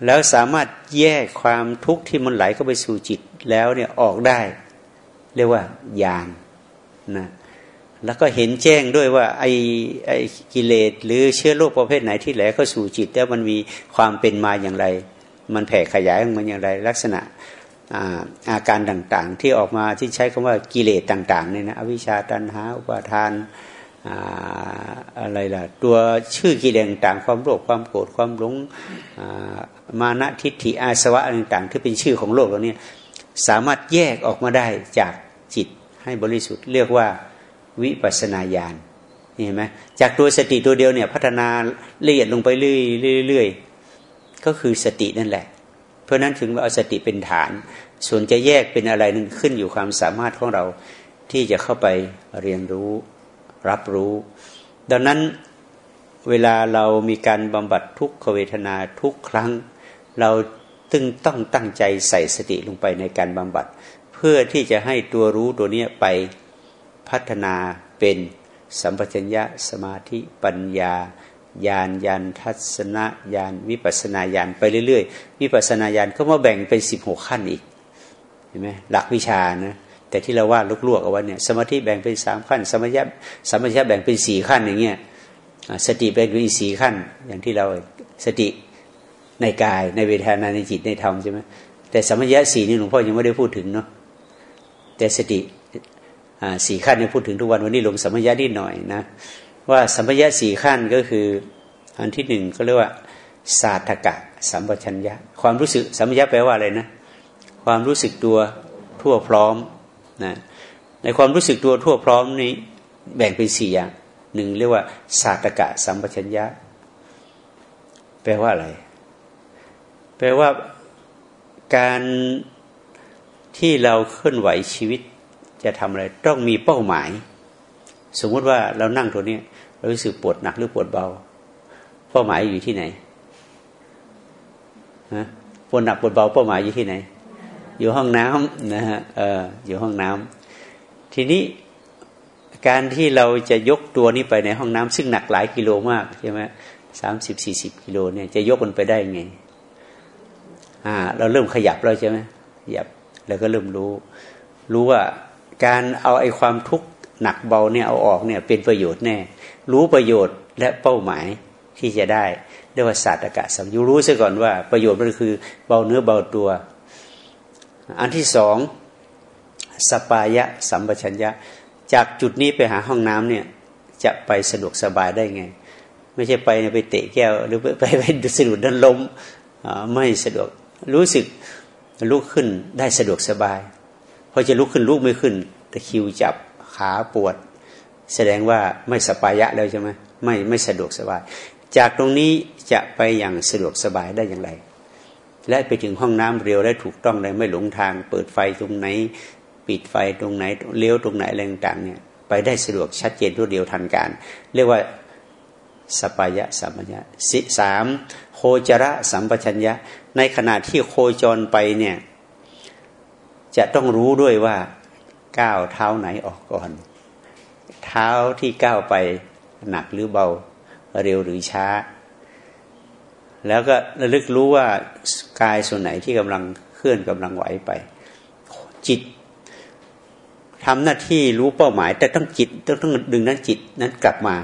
แล้วสามารถแยกความทุกข์ที่มันไหลเข้าไปสู่จิตแล้วเนี่ยออกได้ เรียกว่าญาณนะแล้วก็เห็นแจ้งด้วยว่าไอ้ไอ้กิเลสหรือเชื้อโรคประเภทไหนที่ไหลเข้าสู่จิต แล้วมันมีความเป็นมาอย่างไร มันแผ่ขยายมันอย่างไร ลักษณะอาอาการต่างๆ ที่ออกมาที่ใช้คำว่ากิเลสต่างๆเนี่ยนะอวิชชาตันหาอุปาทานอะไรล่ะ ตัวชื่อกิเลสต่างความโลภความโกรธความหลง มานะทิฏฐิอาสวะต่างๆที่เป็นชื่อของโลกเราเนี่ยสามารถแยกออกมาได้จากจิตให้บริสุทธิ์เรียกว่าวิปัสนาญาณเห็นไหมจากตัวสติตัวเดียวเนี่ยพัฒนาละเอียดลงไปเรื่อยๆก็คือสตินั่นแหละ เพราะนั้นถึงว่าเอาสติเป็นฐาน ส่วนจะแยกเป็นอะไรนึงขึ้นอยู่ความสามารถของเราที่จะเข้าไปเรียนรู้รับรู้ ดังนั้นเวลาเรามีการบำบัดทุกขเวทนาทุกครั้ง เราตึงต้องตั้งใจใส่สติลงไปในการบำบัด เพื่อที่จะให้ตัวรู้ตัวนี้ไปพัฒนาเป็นสัมปชัญญะสมาธิปัญญาญาณญาณทัศนญาณวิปัสนาญาณไปเรื่อยๆวิปัสนาญาณก็มาแบ่งเป็นสิบหกขั้นอีกเห็นไหมหลักวิชานะแต่ที่เราว่าลวกๆเอาไว้เนี่ยสมาธิแบ่งเป็นสามขั้นสมัญญะสมัญญะแบ่งเป็นสี่ขั้นอย่างเงี้ยสติแบ่งเป็นสี่ขั้นอย่างที่เราสติ ในกายในเวทนาในจิตในธรรมใช่ไหมแต่สมัญญะสี่นี่หลวงพ่อยังไม่ได้พูดถึงเนาะแต่สติสี่ขั้นเนี่ยพูดถึงทุกวันวันนี้ลงสมัญญะนิดหน่อยนะว่าสมัญญะสี่ขั้นก็คืออันที่หนึ่งก็เรียกว่าศาสตกะ สัมปชัญญะ ความรู้สึกสัมปชัญญะแปลว่าอะไรนะ ความรู้สึกตัวทั่วพร้อมนะในความรู้สึกตัวทั่วพร้อมนี้แบ่งเป็นสี่อย่างหนึ่งเรียกว่าศาสตกะ สัมปชัญญะ แปลว่าอะไร แปลว่าการที่เราเคลื่อนไหวชีวิตจะทำอะไร ต้องมีเป้าหมาย สมมุติว่าเรานั่งตัวนี้เรารู้สึกปวดหนักหรือปวดเบา เป้าหมายอยู่ที่ไหนฮะปวดหนักปวดเบาเป้าหมายอยู่ที่ไหน อยู่ห้องน้ำนะฮะเอออยู่ห้องน้ำทีนี้การที่เราจะยกตัวนี้ไปในห้องน้ำซึ่งหนักหลายกิโลมากใช่ไหมสามสิบสี่สิบกิโลเนี่ยจะยกมันไปได้ไง อ่า เราเริ่มขยับแล้วใช่ไหมขยับแล้วก็เริ่มรู้ รู้ว่าการเอาไอ้ความทุกข์หนักเบาเนี่ยเอาออกเนี่ย เป็นประโยชน์แน่ รู้ประโยชน์และเป้าหมายที่จะได้เรียกว่าศาสตร์อากาศสัมยูรู้ซะก่อนว่าประโยชน์มันคือเบาเนื้อเบาตัว อันที่สองสปายะสัมปชัญญะ จากจุดนี้ไปหาห้องน้ำเนี่ย จะไปสะดวกสบายได้ไง ไม่ใช่ไปไปเตะแก้ว หรือไปไปสะดุดดันล้มไม่สะดวก รู้สึกลุกขึ้นได้สะดวกสบายพอจะลุกขึ้นลุกไม่ขึ้นตะคิวจับขาปวด แสดงว่าไม่สปายะแล้วใช่ไหมไม่ไม่สะดวกสบาย จากตรงนี้จะไปอย่างสะดวกสบายได้อย่างไร และไปถึงห้องน้ำเร็วและถูกต้องเลยไม่หลงทาง เปิดไฟตรงไหน ปิดไฟตรงไหนเลี้ยวตรงไหนอะไรต่างเนี่ยไปได้สะดวกชัดเจนรวดเดียวทันการ เรียกว่าสปายะสัมปชัญญะสิสามโคจระสัมปชัญญะ ในขณะที่โคจรไปเนี่ย จะต้องรู้ด้วยว่าก้าวเท้าไหนออกก่อน เท้าที่ก้าวไปหนักหรือเบาเร็วหรือช้า แล้วก็ระลึกรู้ว่ากายส่วนไหนที่กำลังเคลื่อนกำลังไหวไป จิตทำหน้าที่รู้เป้าหมาย แต่ต้องจิตต้องต้องดึงนั้นจิตนั้นกลับมา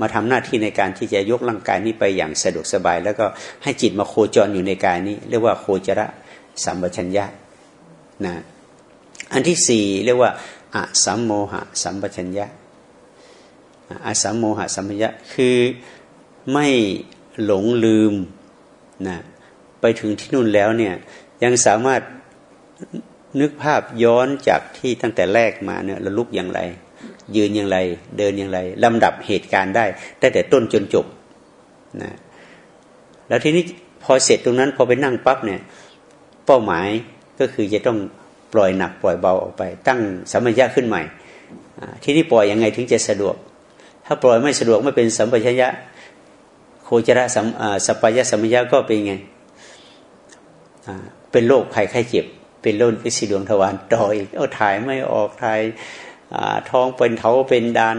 มาทำหน้าที่ในการที่จะยกร่างกายนี้ไปอย่างสะดวกสบาย แล้วก็ให้จิตมาโคจรอยู่ในกายนี้ เรียกว่าโคจรสัมปชัญญะนะอันที่สี่เรียกว่าอะสัมโมหะสัมปชัญญะอะสัมโมหะสัมปชัญญะคือไม่หลงลืมนะไปถึงที่นู่นแล้วเนี่ยยังสามารถนึกภาพย้อนจากที่ตั้งแต่แรกมาเนี่ยระลุกอย่างไร ยืนอย่างไร เดินอย่างไรลำดับเหตุการณ์ได้ตั้งแต่ต้นจนจบนะแล้วทีนี้พอเสร็จตรงนั้นพอไปนั่งปั๊บเนี่ย เป้าหมายก็คือจะต้องปล่อยหนักปล่อยเบาออกไป ตั้งสัมปชัญญะขึ้นใหม่ที่นี่ปล่อยยังไงถึงจะสะดวก ถ้าปล่อยไม่สะดวกไม่เป็นสัมปชัญญะโคจรสัมสัปยะสัมปชัญญะก็เป็นไงเป็นโรคภัยไข้เจ็บ เป็นโรคพิษดวงทวารต่ออีกเอาถ่ายไม่ออกถ่าย ท้องเป็นเถาเป็นดาน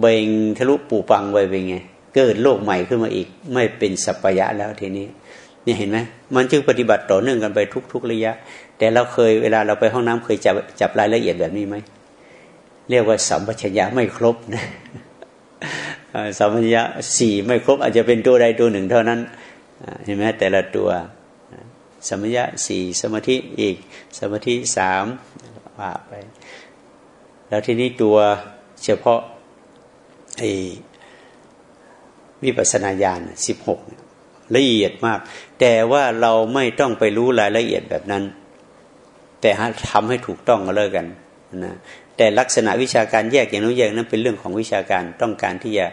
เบ่งทะลุปูปังไปเป็นไงเกิดโรคใหม่ขึ้นมาอีก ไม่เป็นสัพยะแล้วทีนี้นี่เห็นไหมมันจึงปฏิบัติต่อเนื่องกันไปทุก ๆ ระยะ แต่เราเคยเวลาเราไปห้องน้ำเคยจับจับรายละเอียดแบบนี้ไหมเรียกว่าสัมปชัญญะไม่ครบนะสัมปชัญญะสี่ไม่ครบ อาจจะเป็นตัวใดตัวหนึ่งเท่านั้นเห็นไหมแต่ละตัวสมัยะสี่สมาธิอีก สมาธิสามว่าไป แล้วทีนี้ตัวเฉพาะไอ้วิปัสนาญาณสิบหกละเอียดมาก แต่ว่าเราไม่ต้องไปรู้รายละเอียดแบบนั้น แต่ทำให้ถูกต้องก็เลิกกันนะแต่ลักษณะวิชาการแยกอย่างนู้นแยกนั้นเป็นเรื่องของวิชาการต้องการที่จะ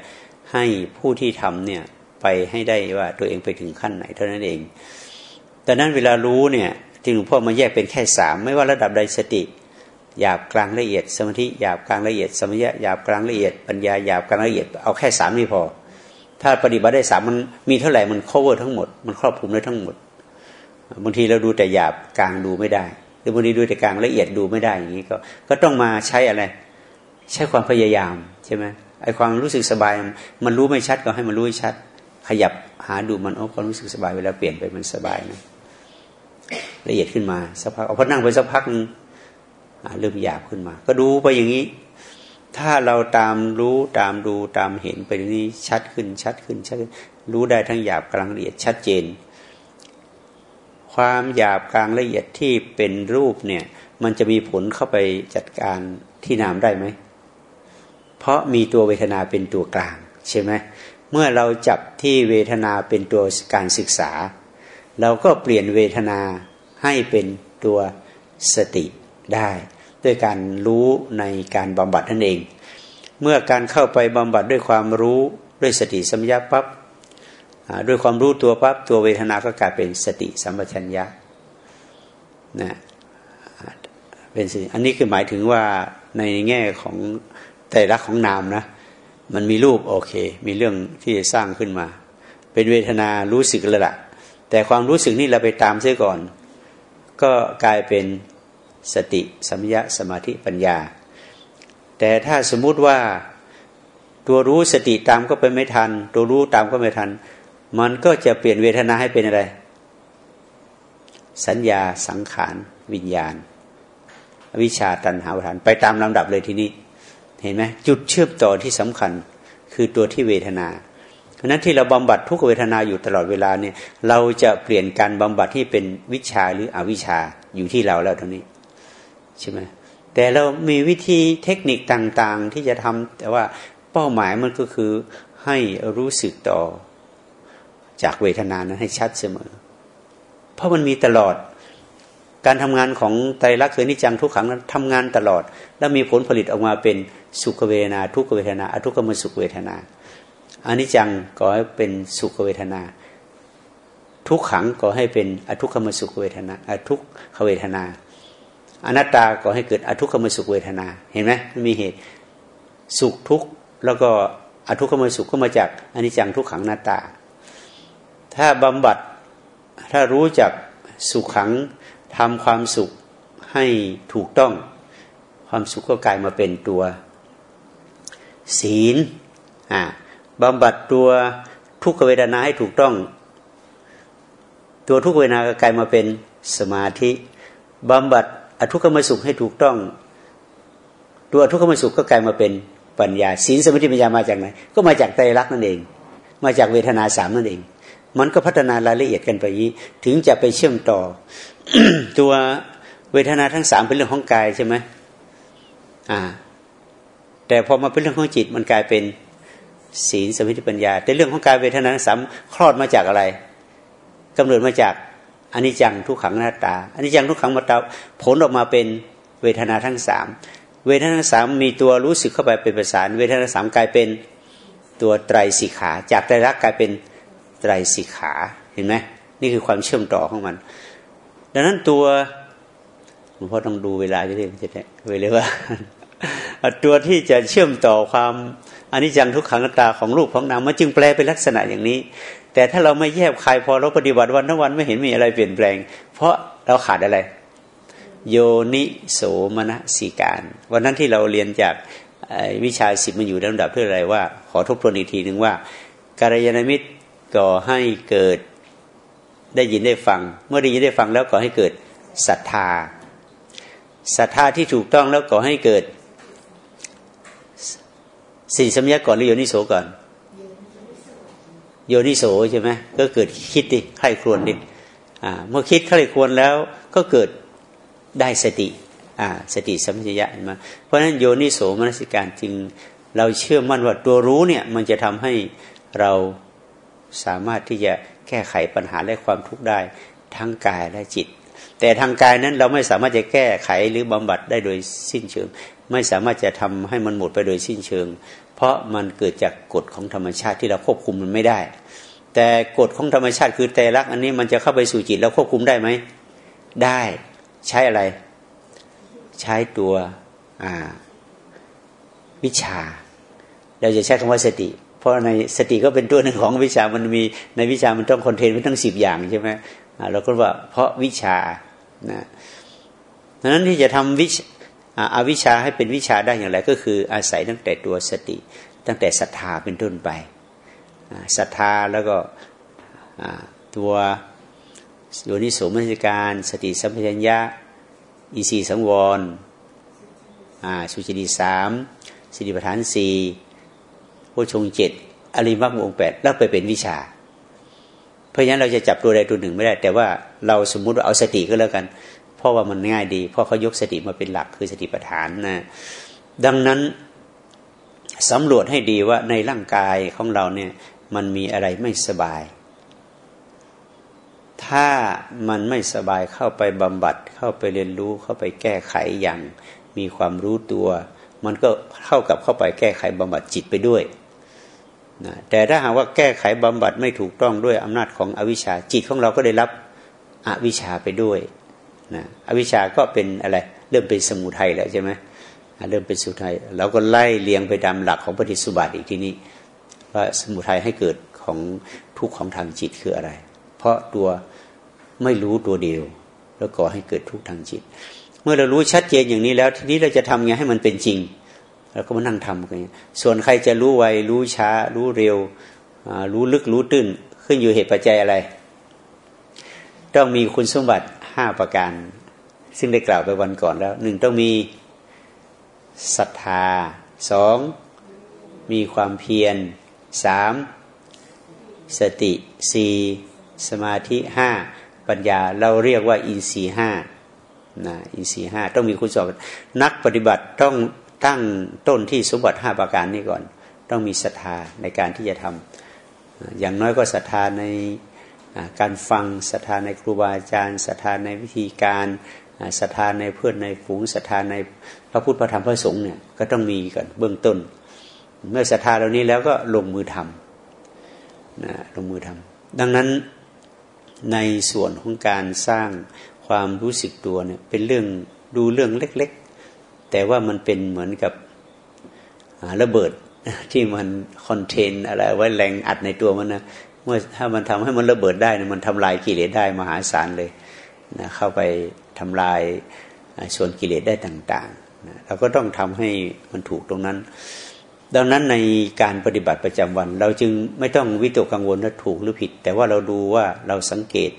ให้ผู้ที่ทำเนี่ยไปให้ได้ว่าตัวเองไปถึงขั้นไหนเท่านั้นเองดังนั้นเวลารู้เนี่ยที่หลวงพ่อมาแยกเป็นแค่สามไม่ว่าระดับใดสติ หยาบกลางละเอียด สมาธิหยาบกลางละเอียดสมัยหยาบกลางละเอียด ปัญญาหยาบกลางละเอียดเอาแค่สามนี่พอ ถ้าปฏิบัติได้สามมันมีเท่าไหร่มัน cover ทั้งหมด มันครอบคลุมได้ทั้งหมดบางทีเราดูแต่หยาบกลางดูไม่ได้ หรือบางทีดูแต่กลางละเอียดดูไม่ได้อย่างนี้ก็ ก็ต้องมาใช้อะไร ใช้ความพยายามใช่ไหมไอความรู้สึกสบาย มันรู้ไม่ชัดก็ให้มันรู้ชัด ขยับหาดูมันโอ้ความรู้สึกสบายเวลาเปลี่ยนไปมันสบายนะละเอียดขึ้นมาสักพักเอาพอนั่งไปสักพัก เริ่มหยาบขึ้นมา ก็ดูไปอย่างนี้ ถ้าเราตามรู้ตามดูตามเห็นไปนี้ชัดขึ้นชัดขึ้นชัดขึ้น รู้ได้ทั้งหยาบกลางละเอียดชัดเจน ความหยาบกลางละเอียดที่เป็นรูปเนี่ย มันจะมีผลเข้าไปจัดการที่นามได้ไหม เพราะมีตัวเวทนาเป็นตัวกลางใช่ไหมเมื่อเราจับที่เวทนาเป็นตัวการศึกษา เราก็เปลี่ยนเวทนาให้เป็นตัวสติ ได้ ด้วยการรู้ในการบำบัดนั่นเอง เมื่อการเข้าไปบำบัดด้วยความรู้ด้วยสติสัมยาปับ๊บด้วยความรู้ตัวปับ๊บตัวเวทนาก็กลายเป็นสติสัมปชัญญะนะเป็นสิ่งอันนี้คือหมายถึงว่าในแง่ของแต่รักของนามนะ มันมีรูปโอเค มีเรื่องที่จะสร้างขึ้นมา เป็นเวทนารู้สึกแล้วละแต่ความรู้สึกนี่เราไปตามเสียก่อน ก็กลายเป็น สติสัมยาสมาธิปัญญา แต่ถ้าสมมุติว่าตัวรู้สติตามก็ไปไม่ทัน ตัวรู้ตามก็ไม่ทัน มันก็จะเปลี่ยนเวทนาให้เป็นอะไร สัญญาสังขาร วิญญาณ วิชาตันหาประธานไปตามลำดับเลยทีนี้ เห็นไหมจุดเชื่อมต่อที่สำคัญคือตัวที่เวทนาเพราะนั้นที่เราบำบัดทุกเวทนาอยู่ตลอดเวลาเนี่ย เราจะเปลี่ยนการบำบัดที่เป็นวิชาหรืออวิชาอยู่ที่เราแล้วตรงนี้ ใช่ไหมแต่เรามีวิธีเทคนิคต่างๆ ที่จะทำแต่ว่าเป้าหมายมันก็คือให้รู้สึกต่อจากเวทนานั้นให้ชัดเสมอ เพราะมันมีตลอด การทำงานของไตรลักษณ์คือนิจังทุกขังนั้นทำงานตลอด แล้วมีผลผลิตออกมาเป็นสุขเวทนา ทุกเวทนาอทุกขมสุขเวทนาอนิจจังก็ให้เป็นสุขเวทนา ทุกขังก็ให้เป็นอทุกขมสุขเวทนาอทุกขเวทนา อนัตตาก็ให้เกิดอทุกขมสุขเวทนา เห็นไหมมีเหตุสุขทุกข์แล้วก็อทุกขมสุขก็มาจากอนิจจังทุกขังนัตตา ถ้าบำบัดถ้ารู้จักสุขขังทำความสุขให้ถูกต้อง ความสุขก็กลายมาเป็นตัว ศีลอ่าบำบัดตัวทุกขเวทนาให้ถูกต้อง ตัวทุกขเวทนาก็กลายมาเป็นสมาธิบำบัด อทุกขมสุขให้ถูกต้อง ตัวทุกขมสุขก็กลายมาเป็นปัญญาศีลสมาธิปัญญามาจากไหนก็มาจากไตรลักษณ์นั่นเอง มาจากเวทนาสามนั่นเอง มันก็พัฒนารายละเอียดกันไปนี้ถึงจะไปเชื่อมต่อ ตัวเวทนาทั้งสามเป็นเรื่องของกายใช่ไหมอ่า แต่พอมาเป็นเรื่องของจิตมันกลายเป็นศีลสมาธิปัญญา แต่เรื่องของกายเวทนาทั้งสามคลอดมาจากอะไรกำเนิดมาจาก อันนี้จังทุกขังหน้าตา อันนี้จังทุกขังมาตาผลออกมาเป็นเวทนาทั้งสามเวทนาทั้งสามมีตัวรู้สึกเข้าไปเป็นประสาน เวทนาสามกลายเป็นตัวไตรสิขา จากไตรลักษณ์กลายเป็นไตรสิขาเห็นไหมนี่คือความเชื่อมต่อของมัน ดังนั้นตัวหลวงพ่อต้องดูเวลาจะได้จะได้เวลาว่าตัวที่จะเชื่อมต่อความอันนี้จังทุกขังตาของรูปของนามมันจึงแปลเป็นลักษณะอย่างนี้ แต่ถ้าเราไม่แยบคายพอเราปฏิบัติวันทั้งวันไม่เห็นมีอะไรเปลี่ยนแปลง เพราะเราขาดอะไร โยนิโสมนสิการ วันนั้นที่เราเรียนจากวิชาสิบมันอยู่ในลำดับเพื่ออะไรว่า ขอทบทวนอีกทีหนึ่งว่าการยานมิตรก่อให้เกิดได้ยินได้ฟัง เมื่อได้ยินได้ฟังแล้วก่อให้เกิดศรัทธาศรัทธาที่ถูกต้องแล้วก่อให้เกิดสี่สัมยาก่อนหรือโยนิโสก่อน โยนิโสใช่ไหมก็เกิดคิดดิใครครวนดิเมื่อคิดใครควรแล้วก็เกิดได้สติสติสัมปชัญญะมาเพราะฉะนั้นโยนิโสมนสิการจึงเราเชื่อมั่นว่าตัวรู้เนี่ยมันจะทำให้เราสามารถที่จะแก้ไขปัญหาและความทุกข์ได้ทั้งกายและจิต แต่ทางกายนั้นเราไม่สามารถจะแก้ไขหรือบำบัดได้โดยสิ้นเชิง ไม่สามารถจะทำให้มันหมดไปโดยสิ้นเชิง เพราะมันเกิดจากกฎของธรรมชาติที่เราควบคุมมันไม่ได้ แต่กฎของธรรมชาติคือแต่ลักอันนี้มันจะเข้าไปสู่จิตแล้วควบคุมได้ไหมได้ใช้อะไร ใช้ตัววิชา เราจะใช้คำว่าสติ เพราะในสติก็เป็นตัวหนึ่งของวิชามันมีในวิชามันต้องคอนเทนต์ไว้ทั้งสิบอย่างใช่ไหมเราก็ว่าเพราะวิชานะดังนั้นที่จะทำวิช อาวิชาให้เป็นวิชาได้อย่างไร ก็คืออาศัยตั้งแต่ตัวสติ ตั้งแต่ศรัทธาเป็นต้นไปศรัทธาแล้วก็ตัวโยนิโสมนสิการ สติสัมปชัญญะอีสีสังวรสุจดีสามสิริปฐานสี่โพชงเจ็ดอริมักองแปดแล้วไปเป็นวิชา เพราะฉะนั้นเราจะจับตัวใดตัวหนึ่งไม่ได้ แต่ว่าเราสมมุติว่าเอาสติก็แล้วกัน เพราะว่ามันง่ายดี เพราะเขายกสติมาเป็นหลักคือสติปัฏฐานนะดังนั้นสำรวจให้ดีว่าในร่างกายของเราเนี่ยมันมีอะไรไม่สบาย ถ้ามันไม่สบายเข้าไปบำบัด เข้าไปเรียนรู้เข้าไปแก้ไขอย่าง มีความรู้ตัว มันก็เข้ากับเข้าไปแก้ไขบำบัดจิตไปด้วยนะแต่ถ้าหากว่าแก้ไขบำบัดไม่ถูกต้องด้วยอำนาจของอวิชชาจิตของเราก็ได้รับอวิชชาไปด้วย นะอวิชชาก็เป็นอะไร เริ่มเป็นสมุทัยแล้วใช่ไหมเริ่มเป็นสุทัยเราก็ไล่เลียงไปตามหลักของปฏิสุบัติอีกทีนี้ว่าสมุทัยให้เกิดของทุกข์ของทางจิตคืออะไร เพราะตัวไม่รู้ตัวเดียว แล้วก่อให้เกิดทุกข์ทางจิต เมื่อเรารู้ชัดเจนอย่างนี้แล้ว ทีนี้เราจะทำไงให้มันเป็นจริงเราก็มานั่งทำกันส่วนใครจะรู้ไวรู้ช้า รู้เร็ว รู้ลึกรู้ตื้น ขึ้นอยู่เหตุปัจจัยอะไร ต้องมีคุณสมบัติ ห้าประการ ซึ่งได้กล่าวไปวันก่อนแล้วหนึ่งต้องมีศรัทธาสองมีความเพียรสามสติสี่สมาธิห้าปัญญาเราเรียกว่าอินทรีห้านะอินทรีห้าต้องมีคุณสมบัตินักปฏิบัติต้องตั้งต้นที่สมบัติห้าประการนี้ก่อน ต้องมีศรัทธาในการที่จะทำอย่างน้อยก็ศรัทธาใน การฟังศรัทธาในครูบาอาจารย์ศรัทธาในวิธีการศรัทธาในเพื่อนในฝูงศรัทธาในพระพุทธพระธรรมพระสงฆ์เนี่ยก็ต้องมีก่อนเบื้องต้น เมื่อศรัทธาเหล่านี้แล้วก็ลงมือทำนะลงมือทำดังนั้นในส่วนของการสร้างความรู้สึกตัวเนี่ยเป็นเรื่องดูเรื่องเล็ก ๆ แต่ว่ามันเป็นเหมือนกับระเบิดที่มันคอนเทนอะไรไว้แรงอัดในตัวมันนะ เมื่อถ้ามันทำให้มันระเบิดได้นะมันทำลายกิเลสได้มหาศาลเลยนะเข้าไปทำลายส่วนกิเลสได้ต่างๆนะเราก็ต้องทำให้มันถูกตรงนั้น ดังนั้นในการปฏิบัติประจำวัน เราจึงไม่ต้องวิตกกังวลว่าถูกหรือผิด แต่ว่าเราดูว่าเราสังเกต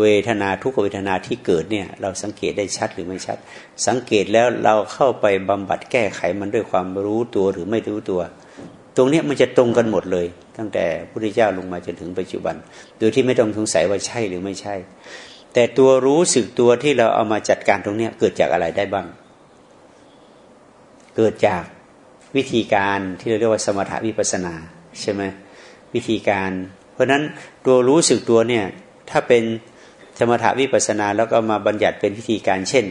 เวทนาทุกเวทนาที่เกิดเนี่ยเราสังเกตได้ชัดหรือไม่ชัด สังเกตแล้วเราเข้าไปบำบัดแก้ไขมันด้วยความรู้ตัวหรือไม่รู้ตัว รงนี้มันจะตรงกันหมดเลย ตั้งแต่พระพุทธเจ้าลงมาจนถึงปัจจุบัน โดยที่ไม่ต้องสงสัยว่าใช่หรือไม่ใช่ แต่ตัวรู้สึกตัวที่เราเอามาจัดการตรงนี้เกิดจากอะไรได้บ้าง เกิดจากวิธีการที่เราเรียกว่าสมถะวิปัสนาใช่ไหมวิธีการ เพราะฉะนั้นตัวรู้สึกตัวเนี่ยถ้าเป็นสมถะวิปัสนาแล้วก็มาบัญญัติเป็นวิธีการเช่น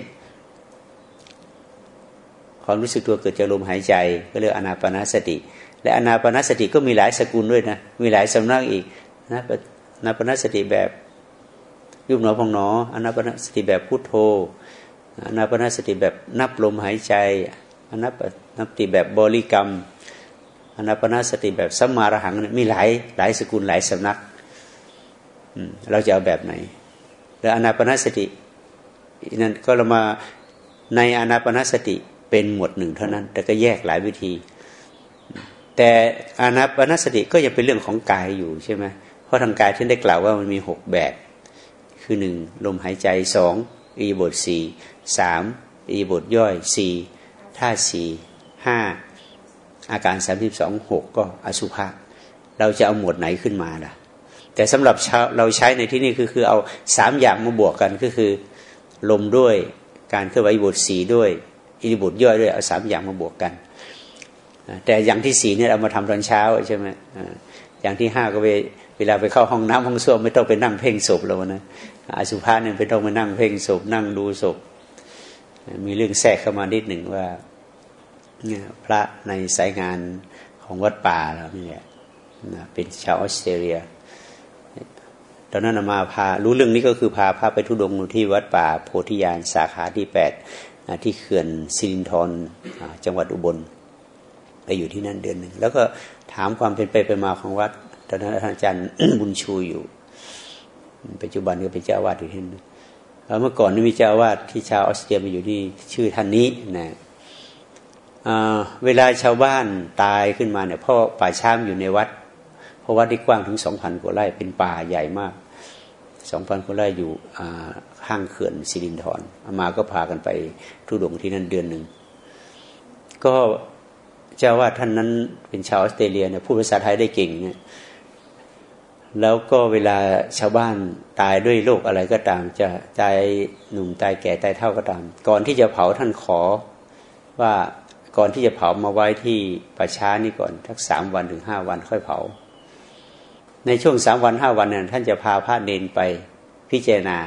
ความรู้สึกตัวเกิดจากลมหายใจ ก็เรียกอนาปนาสติ และอนาปนสติก็มีหลายสกุลด้วยนะ มีหลายสำนักอีกนะอนาปนสติแบบยุบหนอพองหนออนาปนสติแบบพุทโธอนาปนสติแบบนับลมหายใจอนาปนาสติแบบบริกรรมอนาปนสติแบบสัมมาระหังมีหลายหลายสกุลหลายสำนักเราจะเอาแบบไหน แล้วอนาปนสตินั่นก็เรามาในอนาปนสติเป็นหมวดหนึ่งเท่านั้น แต่ก็แยกหลายวิธี แต่อนาปนาสติก็ยังเป็นเรื่องของกายอยู่ใช่ไหมเพราะทางกายที่ได้กล่าวว่ามันมีหกแบบ คือหนึ่งลมหายใจสองอีบทสี่สามอีบทย่อยสี่ท่าสี่ห้าอาการสามสิบสองหกก็อสุภะเราจะเอาหมวดไหนขึ้นมาล่ะ แต่สำหรับเราใช้ในที่นี้คือคือเอาสามอย่างมาบวกกันก็คือ ลมด้วยการเคลื่อนไหวบทสีด้วยอิริบทย่อยด้วยเอาสามอย่างมาบวกกัน แต่อย่างที่สี่เนี่ยเอามาทำตอนเช้าใช่ไหมอย่างที่ห้าก็ไปเวลาไปเข้าห้องน้ำห้องส้วมไม่ต้องไปนั่งเพ่งศพแล้วนะอสุภะเนี่ยไม่ต้องไปนั่งเพ่งศพนั่งดูศพมีเรื่องแทรกเข้ามานิดหนึ่งว่าพระในสายงานของวัดป่าเราเนี่ยเป็นชาวออสเตรเลีย ตอนนั้นมาพารู้เรื่องนี้ก็คือพาพาไปทุดงที่วัดป่า โพธิญาณสาขาที่แปดที่เขื่อนสิรินทรจังหวัดอุบล ไปอยู่ที่นั่นเดือนหนึ่งแล้วก็ถามความเป็นไปไปมาของวัดตอนนั้นอาจารย์บุญชูอยู่ ปัจจุบันก็เป็นเจ้าวาดอยู่ที่นั่นเมื่อก่อนนี่มีเจ้าวาดที่ชาวออสเตรียมาอยู่ที่ชื่อท่านนี้นะเวลาชาวบ้านตายขึ้นมาเนี่ยพ่อป่าช้ามอยู่ในวัด เพราะวัดที่กว้างถึงสองพันกว่าไร่เป็นป่าใหญ่มากสองพันกว่าไร่อยู่ข้างเขื่อนสิรินธรอามาก็พากันไปทุดงที่นั่นเดือนหนึ่งก็ เจ้าว่าท่านนั้นเป็นชาวออสเตรเลียเนี่ยพูดภาษาไทยได้เก่งเนี่ยแล้วก็เวลาชาวบ้านตายด้วยโรคอะไรก็ตาม จะตายหนุ่มตายแก่ตายเท่าก็ตาม ก่อนที่จะเผาท่านขอว่าก่อนที่จะเผามาไว้ที่ป่าช้านี่ก่อนทักสามวันถึงห้าวันค่อยเผา ในช่วงสามวันห้าวันเนี่ยท่านจะพาพระเนนไปพิจารณา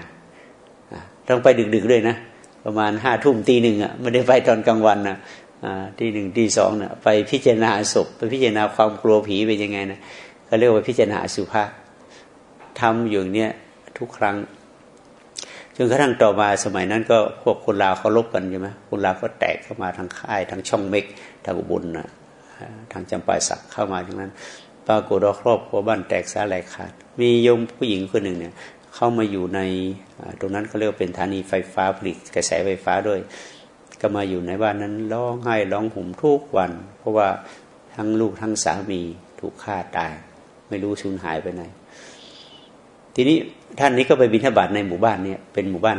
ต้องไปดึกๆด้วยนะ ประมาณห้าทุ่มตีหนึ่งอะไม่ได้ไปตอนกลางวันนะ ที่หนึ่งที่สองเนะ่ะไปพิจารณาศพ ไปพิจารณาความกลัวผีเป็นยังไงนะเขาเรียกว่าพิจารณาสุภาทำอยู่เนี้ยทุกครั้งจนกระทั่งต่อมาสมัยนั้นก็พวกคนลาวเขาลบกันใช่ไหมคนลาวก็แตกเข้ามาทางค่ายทางช่องเม็กทางอุบลนะทางจำปาสักเข้ามาทั้งนั้น ปรากฏว่าครอบครัวบ้านแตกสาแหลกขาด มีโยมผู้หญิงคนหนึ่งเนี่ยเข้ามาอยู่ในตรงนั้นเขาเรียกเป็นฐานีไฟฟ้าผลิตกระแสไฟฟ้าด้วย ก็มาอยู่ในบ้านนั้นร้องไห้ร้องห่มทุกวัน เพราะว่าทั้งลูกทั้งสามีถูกฆ่าตาย ไม่รู้สูญหายไปไหน ทีนี้ท่านนี้ก็ไปบิณฑบาตในหมู่บ้านเนี่ยเป็นหมู่บ้าน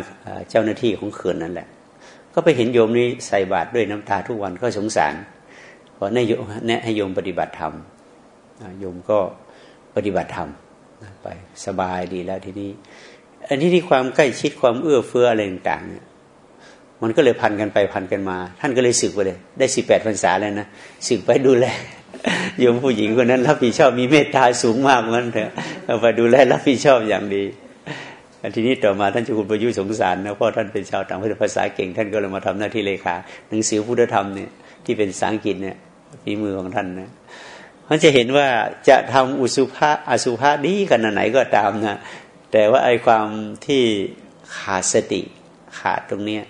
เจ้าหน้าที่ของเขื่อนนั่นแหละ ก็ไปเห็นโยมนี้ใส่บาตรด้วยน้ำตาทุกวันก็สงสารขอแนะให้โยมปฏิบัติธรรมโยมก็ปฏิบัติธรรมไปสบายดีแล้วทีนี้ อันนี้ที่ความใกล้ชิดความเอื้อเฟื้ออะไรต่างๆเนี่ย มันก็เลยพันกันไปพันกันมา ท่านก็เลยสึกไปเลย ได้สิบแปดพรรษาแล้วนะสึกไปดูแลโยมผู้หญิงคนนั้น รับผิดชอบมีเมตตาสูงมากมันเถอะเอาไปดูแลรับผิดชอบอย่างดีทีนี้ต่อมาท่านจุกุลประยุทธ์สงสารนะเพราะท่านเป็นชาวต่างประเทศภาษาเก่ง ท่านก็เลยมาทำหน้าที่เลขาหนังสือพุทธธรรมเนี่ยที่เป็นภาษาอังกฤษเนี่ยฝีมือของท่านนะมันจะเห็นว่าจะทำอุสุภะอสุภะดีขนไหนก็ตามนะแต่ว่าไอ้ความที่ขาดสติขาดตรงเนี้ย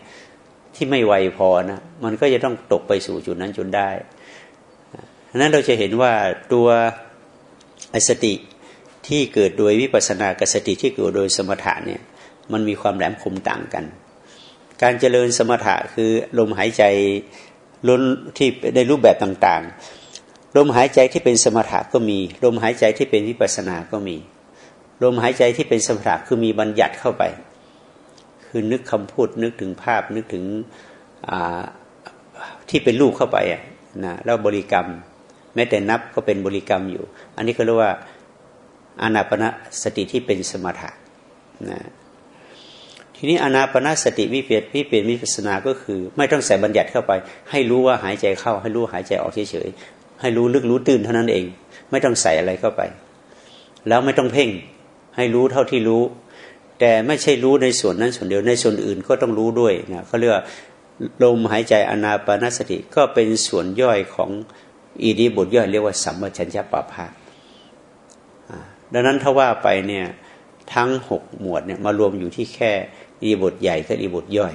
ที่ไม่ไวพอนะมันก็จะต้องตกไปสู่จุดนั้นจนได้นั้นเราจะเห็นว่าตัวอสติที่เกิดโดยวิปัสสนากับสติที่เกิดโดยสมถะเนี่ยมันมีความแหลมคมต่างกัน การเจริญสมถะคือลมหายใจล้นที่ในรูปแบบต่างๆ ลมหายใจที่เป็นสมถะก็มี ลมหายใจที่เป็นวิปัสสนาก็มี ลมหายใจที่เป็นสมถะคือมีบัญญัติเข้าไป คือนึกคำพูดนึกถึงภาพนึกถึงที่เป็นรูปเข้าไปอะนะแล้วบริกรรม แม้แต่นับก็เป็นบริกรรมอยู่ อันนี้ก็เรียกว่าอานาปณะสติที่เป็นสมถะนะทีนี้อนาปณะสติวิเปียนวิเปียนวิปัสนาก็คือ ไม่ต้องใส่บัญญัติเข้าไป ให้รู้ว่าหายใจเข้า ให้รู้หายใจออกเฉยๆให้รู้ลึกรู้ตื่นเท่านั้นเอง ไม่ต้องใส่อะไรเข้าไป แล้วไม่ต้องเพ่ง ให้รู้เท่าที่รู้ แต่ไม่ใช่รู้ในส่วนนั้นส่วนเดียวในส่วนอื่นก็ต้องรู้ด้วยนะเขาเรียกลมหายใจอนาปนสติก็เป็นส่วนย่อยของอีดีบทย่อยเรียกว่าสัมมชัญญะปาภาดังนั้นถ้าว่าไปเนี่ยทั้งหกหมวดเนี่ยมารวมอยู่ที่แค่อีดีบทใหญ่กับอีดีบทย่อย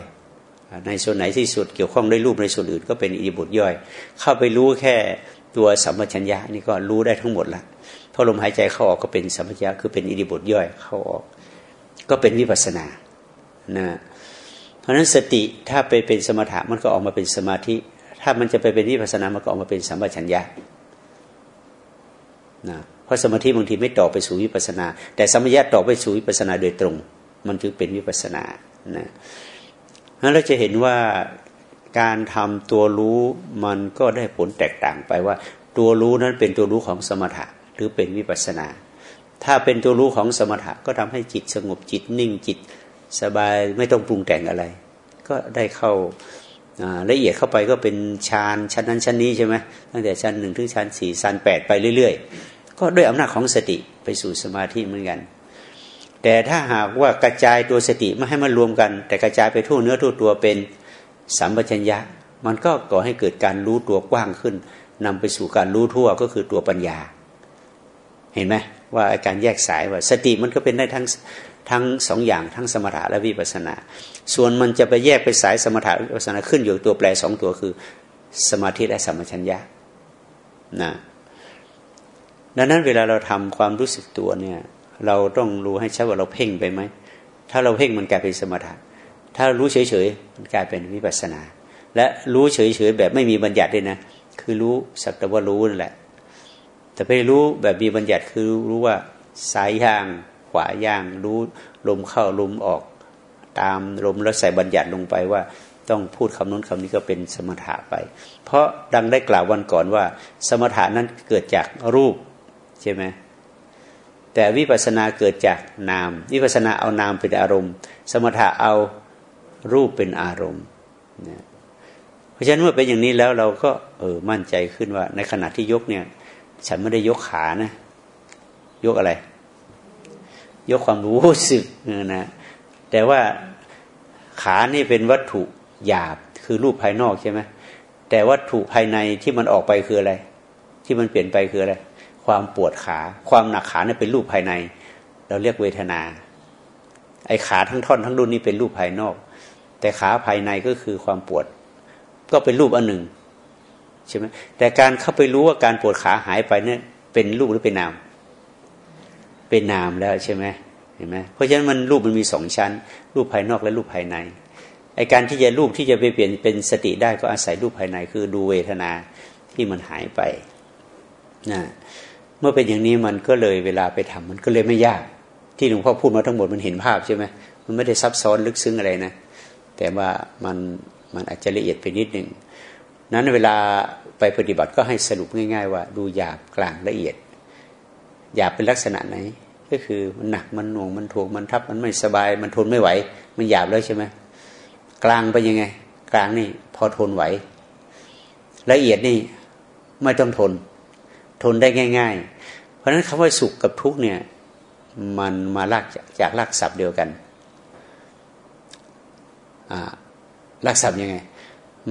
ในส่วนไหนที่สุดเกี่ยวข้องด้วยรูปในส่วนอื่นก็เป็นอีดีบทย่อย เข้าไปรู้แค่ตัวสัมมชัญญะนี่ก็รู้ได้ทั้งหมดละเพอลมหายใจเข้าออกก็เป็นสัมมชัญญะคือเป็นอีดีบทย่อยเข้าออก ก็เป็นวิปัสนานะเพราะฉะนั้นสติถ้าไปเป็นสมถะมันก็ออกมาเป็นสมาธิ ถ้ามันจะไปเป็นวิปัสนามันก็ออกมาเป็นสัมปชัญญะนะเพราะสมาธิบางทีไม่ต่อไปสู่วิปัสนา แต่สัมปชัญญะต่อไปสู่วิปัสนาโดยตรง มันจึงเป็นวิปัสนานะนั้นเราจะเห็นว่าการทำตัวรู้มันก็ได้ผลแตกต่างไปว่า ตัวรู้นั้นเป็นตัวรู้ของสมถะหรือเป็นวิปัสนา ถ้าเป็นตัวรู้ของสมถะก็ทำให้จิตสงบจิตนิ่งจิตสบายไม่ต้องปรุงแต่งอะไร ก็ได้เข้าละเอียดเข้าไปก็เป็นฌานชั้นนั้นชั้นนี้ใช่ไหมตั้งแต่ชั้นหนึ่งถึงชั้นสี่ชั้นแปดไปเรื่อย ๆ ก็ด้วยอำนาจของสติไปสู่สมาธิเหมือนกัน แต่ถ้าหากว่ากระจายตัวสติไม่ให้มันรวมกัน แต่กระจายไปทั่วเนื้อทั่วตัวเป็นสัมปชัญญะ มันก็ก่อให้เกิดการรู้ตัวกว้างขึ้นนำไปสู่การรู้ทั่วก็คือตัวปัญญา เห็นไหม ว่าการแยกสายว่า สติมันก็เป็นได้ทั้งทั้งสองอย่างทั้งสมถะและวิปัสนา ส่วนมันจะไปแยกไปสายสมถะวิปัสนาขึ้นอยู่ตัวแปรสองตัวคือ สมาธิและสัมมชัญญะนะดังนั้นเวลาเราทำความรู้สึกตัวเนี่ย เราต้องรู้ให้ชัดว่าเราเพ่งไปไหมถ้าเราเพ่งมันกลายเป็นสมถะ ถ้ารู้เฉยๆมันกลายเป็นวิปัสนา และรู้เฉยๆแบบไม่มีบัญญัติด้วยนะ คือรู้สักแต่ว่ารู้นั่นแหละ แต่ไปรู้แบบมีบัญญัติคือรู้ว่าสายย่าง ขวาย่าง รู้ลมเข้าลมออกตามลมแล้วใส่บัญญัติลงไปว่า ต้องพูดคำนู้นคำนี้ก็เป็นสมถะไป เพราะดังได้กล่าววันก่อนว่า สมถะนั้นเกิดจากรูปใช่ไหมแต่วิปัสนาเกิดจากนาม วิปัสสนาเอานามเป็นอารมณ์ สมถะเอารูปเป็นอารมณ์เพราะฉะนั้นเมื่อเป็นอย่างนี้แล้วเราก็เออมั่นใจขึ้นว่า ในขณะที่ยกเนี่ย ฉันไม่ได้ยกขานะ ยกอะไร ยกความรู้สึกนะแต่ว่าขานี่เป็นวัตถุหยาบคือรูปภายนอกใช่ไหมแต่วัตถุภายในที่มันออกไปคืออะไร ที่มันเปลี่ยนไปคืออะไร ความปวดขา ความหนักขาเนี่ยเป็นรูปภายใน เราเรียกเวทนา ไอ้ขาทั้งท่อนทั้งรุ่นนี้เป็นรูปภายนอก แต่ขาภายในก็คือความปวด ก็เป็นรูปอันหนึ่ง ใช่ไหมแต่การเข้าไปรู้ว่าการปวดขาหายไปเนี่ยเป็นรูปหรือเป็นนาม เป็นนามแล้วใช่ไหมเห็นไหมเพราะฉะนั้นมันรูปมันมีสองชั้น รูปภายนอกและรูปภายในไอการที่จะรูปที่จะไปเปลี่ยนเป็นสติได้ก็อาศัยรูปภายในคือดูเวทนาที่มันหายไปนะเมื่อเป็นอย่างนี้มันก็เลยเวลาไปทำมันก็เลยไม่ยาก ที่หลวงพ่อพูดมาทั้งหมดมันเห็นภาพใช่ไหมมันไม่ได้ซับซ้อนลึกซึ้งอะไรนะ แต่ว่ามันมันอาจจะละเอียดไปนิดหนึ่ง นั้นเวลาไปปฏิบัติก็ให้สรุปง่าย ๆ ว่า ดูหยาบกลางละเอียดหยาบเป็นลักษณะไหน ก็คือมันหนักมันหน่วงมันถ่วงมันทับ มันไม่สบาย มันทนไม่ไหว มันหยาบเลยใช่ไหมกลางไปยังไง กลางนี่พอทนไหว ละเอียดนี่ไม่ต้องทน ทนได้ง่าย ๆ เพราะฉะนั้นคำว่าสุขกับทุกเนี่ย มันมาลากจากลากศัพท์เดียวกันลากศัพท์ยังไง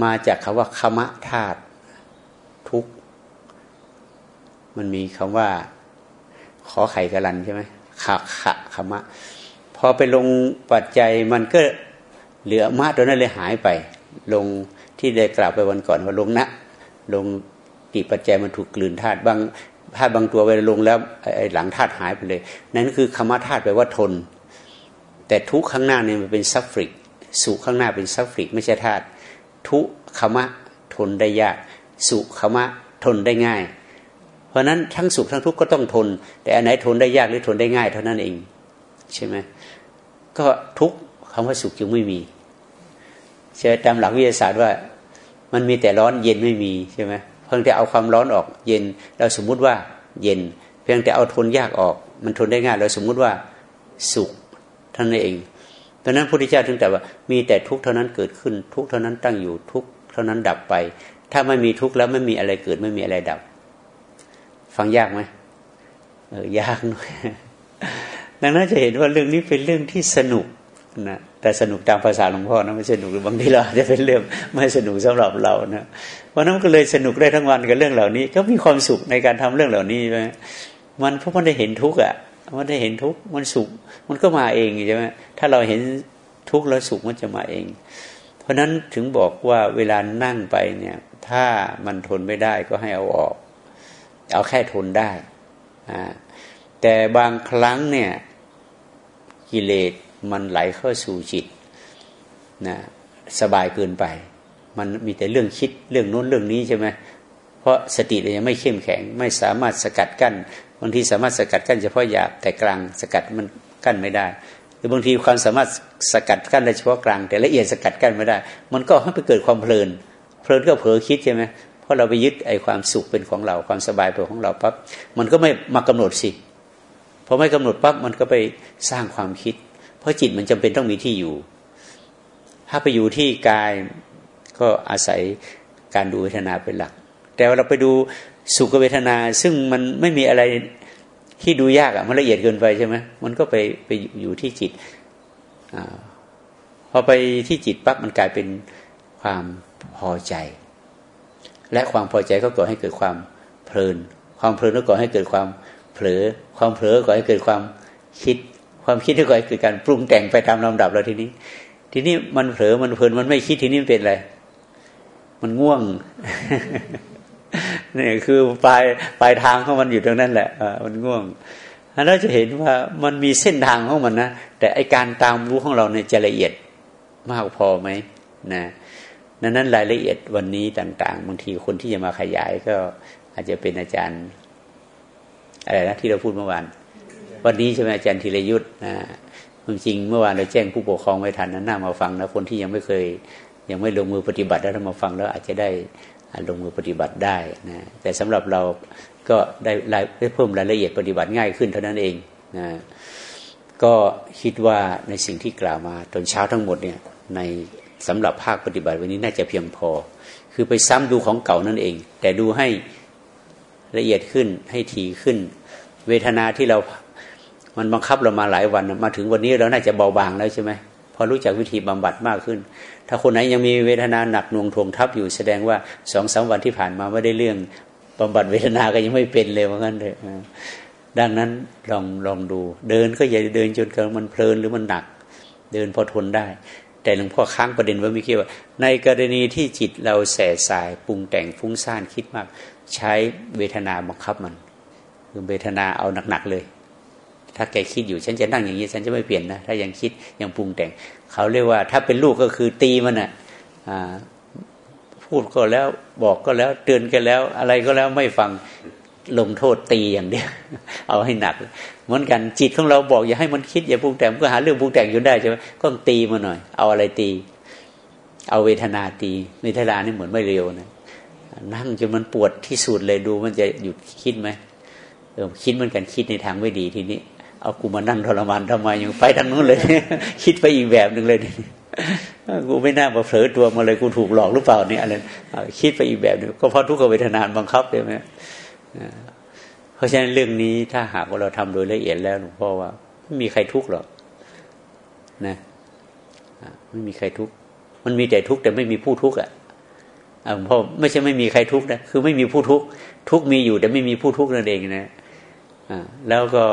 มาจากคำว่าคมะธาตุทุกมันมีคำว่า ขอไข่กระลันใช่ไหมขะขะขมะ พอไปลงปัจจัยมันก็เหลือมาตัวนั้นเลยหายไป ลงที่ได้กล่าวไปวันก่อนว่าลงนะ ลงกี่ปัจจัยมันถูกกลืนธาตุบางธาตุบางตัวเวลาลงแล้วไอ้หลังธาตุหายไปเลย นั่นคือคำว่าธาตุแปลว่าทน แต่ทุกข้างหน้าเนี่ยมันเป็น suffix สุข้างหน้าเป็น suffix ไม่ใช่ธาตุ ทุคำว่าทนได้ยาก สุคำว่าทนได้ง่าย เพราะราะนั้นทั้งสุขทั้งทุกข์ก็ต้องทน แต่อันไหนทนได้ยากหรือทนได้ง่าย เท่านั้นเอง ใช่ไหมก็ทุกคำว่าสุขจึงไม่มีใช่ตามหลักวิทยาศาสตร์ว่า มันมีแต่ร้อนเย็นไม่มีใช่ไหมเพียงแต่เอาความร้อนออกเย็น เราสมมุติว่าเย็น เพียงแต่เอาทนยากออก มันทนได้ง่าย เราสมมุติว่าสุขท่านเอง เพราะนั้นพระพุทธเจ้าถึงแต่ว่ามีแต่ทุกเท่านั้นเกิดขึ้น ทุกเท่านั้นตั้งอยู่ทุกเท่านั้นดับไป ถ้าไม่มีทุกข์แล้วไม่มีอะไรเกิดไม่มีอะไรดับ ฟังยากไหมเออยากหน่อยดังนั้นจะเห็นว่าเรื่องนี้เป็นเรื่องที่สนุกนะแต่สนุกตามภาษาหลวงพ่อนะไม่สนุกหรือบางทีเราจะเป็นเรื่องไม่สนุกสำหรับเรานะเพราะนั้นก็เลยสนุกได้ทั้งวันกับเรื่องเหล่านี้ ก็มีความสุขในการทำเรื่องเหล่านี้ใช่ไหมมันเพราะมันได้เห็นทุกข์อะมันได้เห็นทุกข์มันสุข มันก็มาเองใช่ไหมถ้าเราเห็นทุกข์แล้วสุขมันจะมาเอง เพราะนั้นถึงบอกว่าเวลานั่งไปเนี่ย ถ้ามันทนไม่ได้ก็ให้เอาออก เอาแค่ทนได้อ่าแต่บางครั้งเนี่ยกิเลสมันไหลเข้าสู่จิตนะสบายเกินไป มันมีแต่เรื่องคิดเรื่องโน้นเรื่องนี้ใช่ไหมเพราะสติเรายังไม่เข้มแข็ง ไม่สามารถสกัดกั้นบางทีสามารถสกัดกั้นเฉพาะหยาบแต่กลางสกัดมัน กั้นไม่ได้ หรือบางทีความสามารถสกัดกั้นได้เฉพาะกลาง แต่ละเอียดสกัดกั้นไม่ได้ มันก็ให้ไปเกิดความเพลิน เพลินก็เผลอคิดใช่ไหมเพราะเราไปยึดไอ้ความสุขเป็นของเราความสบายเป็นของเราปั๊บมันก็ไม่มากำหนดสิพอไม่กำหนดปั๊บมันก็ไปสร้างความคิด เพราะจิตมันจำเป็นต้องมีที่อยู่ ถ้าไปอยู่ที่กายก็อาศัยการดูเวทนาเป็นหลัก แต่เราไปดูสุขเวทนาซึ่งมันไม่มีอะไร ที่ดูยากอะมันละเอียดเกินไปใช่ไหมมันก็ไปไปอยู่ที่จิตอพอไปที่จิตปั๊บมันกลายเป็นความพอใจ และความพอใจก็ก่อให้เกิดความเพลิน ความเพลินก็ก่อให้เกิดความเผลอ ความเผลอก่อให้เกิดความคิด ความคิดที่ก่อให้เกิดการปรุงแต่งไปตามลำดับแล้วทีนี้ ทีนี้มันเผลอมันเพลินมันไม่คิดทีนี้เป็นอะไรมันง่วง นี่คือปลายปลายทางของมันอยู่ตรงนั้นแหละมันง่วงเราจะเห็นว่ามันมีเส้นทางของมันนะแต่ไอการตามรู้ของเราเนี่ยจะละเอียดมากพอไหมนะนั้นนั้นรายละเอียดวันนี้ต่าง ๆ บางทีคนที่จะมาขยายก็อาจจะเป็นอาจารย์อะไรนะที่เราพูดเมื่อวาน วันนี้ใช่ไหมอาจารย์ธีรยุทธ์นะจริงเมื่อวานเราแจ้งผู้ปกครองไว้ทันนะน่ามาฟังนะคนที่ยังไม่เคย ยังไม่ลงมือปฏิบัติแล้วมาฟังแล้วอาจจะได้ ลงมือปฏิบัติได้นะแต่สำหรับเราก็ได้ได้เพิ่มรายละเอียดปฏิบัติง่ายขึ้นเท่านั้นเองนะก็คิดว่าในสิ่งที่กล่าวมาตอนเช้าทั้งหมดเนี่ยในสำหรับภาคปฏิบัติวันนี้น่าจะเพียงพอ คือไปซ้ำดูของเก่านั่นเอง แต่ดูให้ละเอียดขึ้นให้ถี่ขึ้น เวทนาที่เรามันบังคับเรามาหลายวันมาถึงวันนี้เราน่าจะเบาบางแล้วใช่ไหมพอรู้จักวิธีบำบัดมากขึ้น ถ้าคนไหนยังมีเวทนาหนักหน่วงทวงทับอยู่แสดงว่าสองสาวันที่ผ่านมาไม่ได้เรื่องบำบัดเวทนาก็ยังไม่เป็นเลยเหมือนกันเลยดังนั้นลองลองดู เดินก็อย่าเดินจนเกินมันเพลินหรือมันหนัก เดินพอทนได้ แต่หลวงพ่อค้างประเด็นไว้ไม่คิดว่า ในกรณีที่จิตเราแสสายปรุงแต่งฟุ้งซ่านคิดมาก ใช้เวทนาบังคับมัน คือเวทนาเอาหนักๆเลย ถ้าแกคิดอยู่ฉันจะนั่งอย่างนี้ฉันจะไม่เปลี่ยนนะถ้ายังคิดยังปรุงแต่ง เขาเรียกว่า ถ้าเป็นลูกก็คือตีมันอะพูดก็แล้วบอกก็แล้วเตือนกันแล้ว อะไรก็แล้วไม่ฟังลงโทษตีอย่างเดียวเอาให้หนัก เหมือนกันจิตของเราบอกอย่าให้มันคิดอย่าปรุงแต่งก็หาเรื่องปรุงแต่งอยู่ได้ใช่ไหมก็ตีมาหน่อย เอาอะไรตี เอาเวทนาตีเวทนานี่เหมือนไม่เร็วนะนั่งจนมันปวดที่สุดเลยดูมันจะหยุดคิดไหมเออคิดเหมือนกันคิดในทางไม่ดีทีนี้ เอากูมานั่งทรมานทำไมยังไปทางนู้นเลย คิดไปอีกแบบหนึ่งเลยกูไม่น่ามาเผลอตัวมาเลยกูถูกหลอกหรือเปล่าเนี่ยอะไรคิดไปอีกแบบหนึ่งก็เพราะทุกขเวทนานบังคับใช่ไหมเพราะฉะนั้นเรื่องนี้ถ้าหากว่าเราทำโดยละเอียดแล้วหลวงพ่อว่าไม่มีใครทุกข์หรอกนะไม่มีใครทุกข์มันมีแต่ทุกข์แต่ไม่มีผู้ทุกข์อะเพราะไม่ใช่ไม่มีใครทุกข์นะคือไม่มีผู้ทุกข์ทุกข์มีอยู่แต่ไม่มีผู้ทุกข์นั่นเองนะอ่าแล้วก็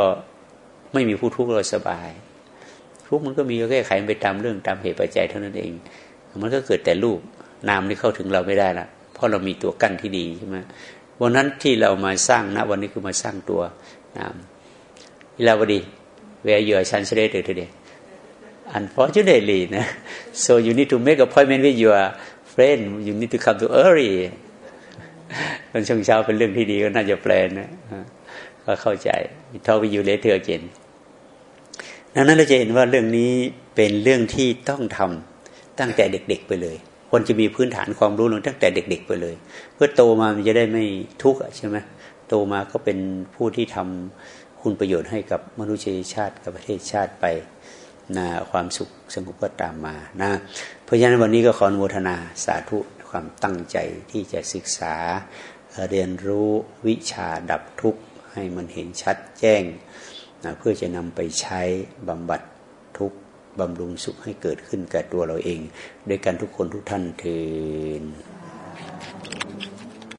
ไม่มีผู้ทุกข์เราสบาย ทุกข์มันก็มีแค่ไขไปตามเรื่องตามเหตุปัจจัยเท่านั้นเอง มันก็เกิดแต่รูปนามที่เข้าถึงเราไม่ได้ละเพราะเรามีตัวกั้นที่ดีใช่ไหมวันนั้นที่เรามาสร้างนะวันนี้คือมาสร้างตัวนามวิลาวดี where you are translated today unfortunately นะ so you need to make appointment with your friend you need to come to early ตอนช่วงเช้าเป็นเรื่องที่ดีก็น่าจะแปลนะก็เข้าใจเท่าไป ดังนั้นเราจะเห็นว่าเรื่องนี้เป็นเรื่องที่ต้องทำตั้งแต่เด็ก ๆ ไปเลยคนจะมีพื้นฐานความรู้ลงตั้งแต่เด็ก ๆ ไปเลย เพื่อโตมามันจะได้ไม่ทุกข์ใช่ไหมโตมาก็เป็นผู้ที่ทำคุณประโยชน์ให้กับมนุษยชาติกับประเทศชาติไปนะความสุขสงบก็ตามมานะเพราะฉะนั้นวันนี้ก็ขออนุโมทนาสาธุความตั้งใจที่จะศึกษาเรียนรู้วิชาดับทุกข์ให้มันเห็นชัดแจ้ง นะเพื่อจะนำไปใช้บำบัดทุกบำรุงสุขให้เกิดขึ้นกับตัวเราเอง ด้วยกันทุกคนทุกท่านเถิด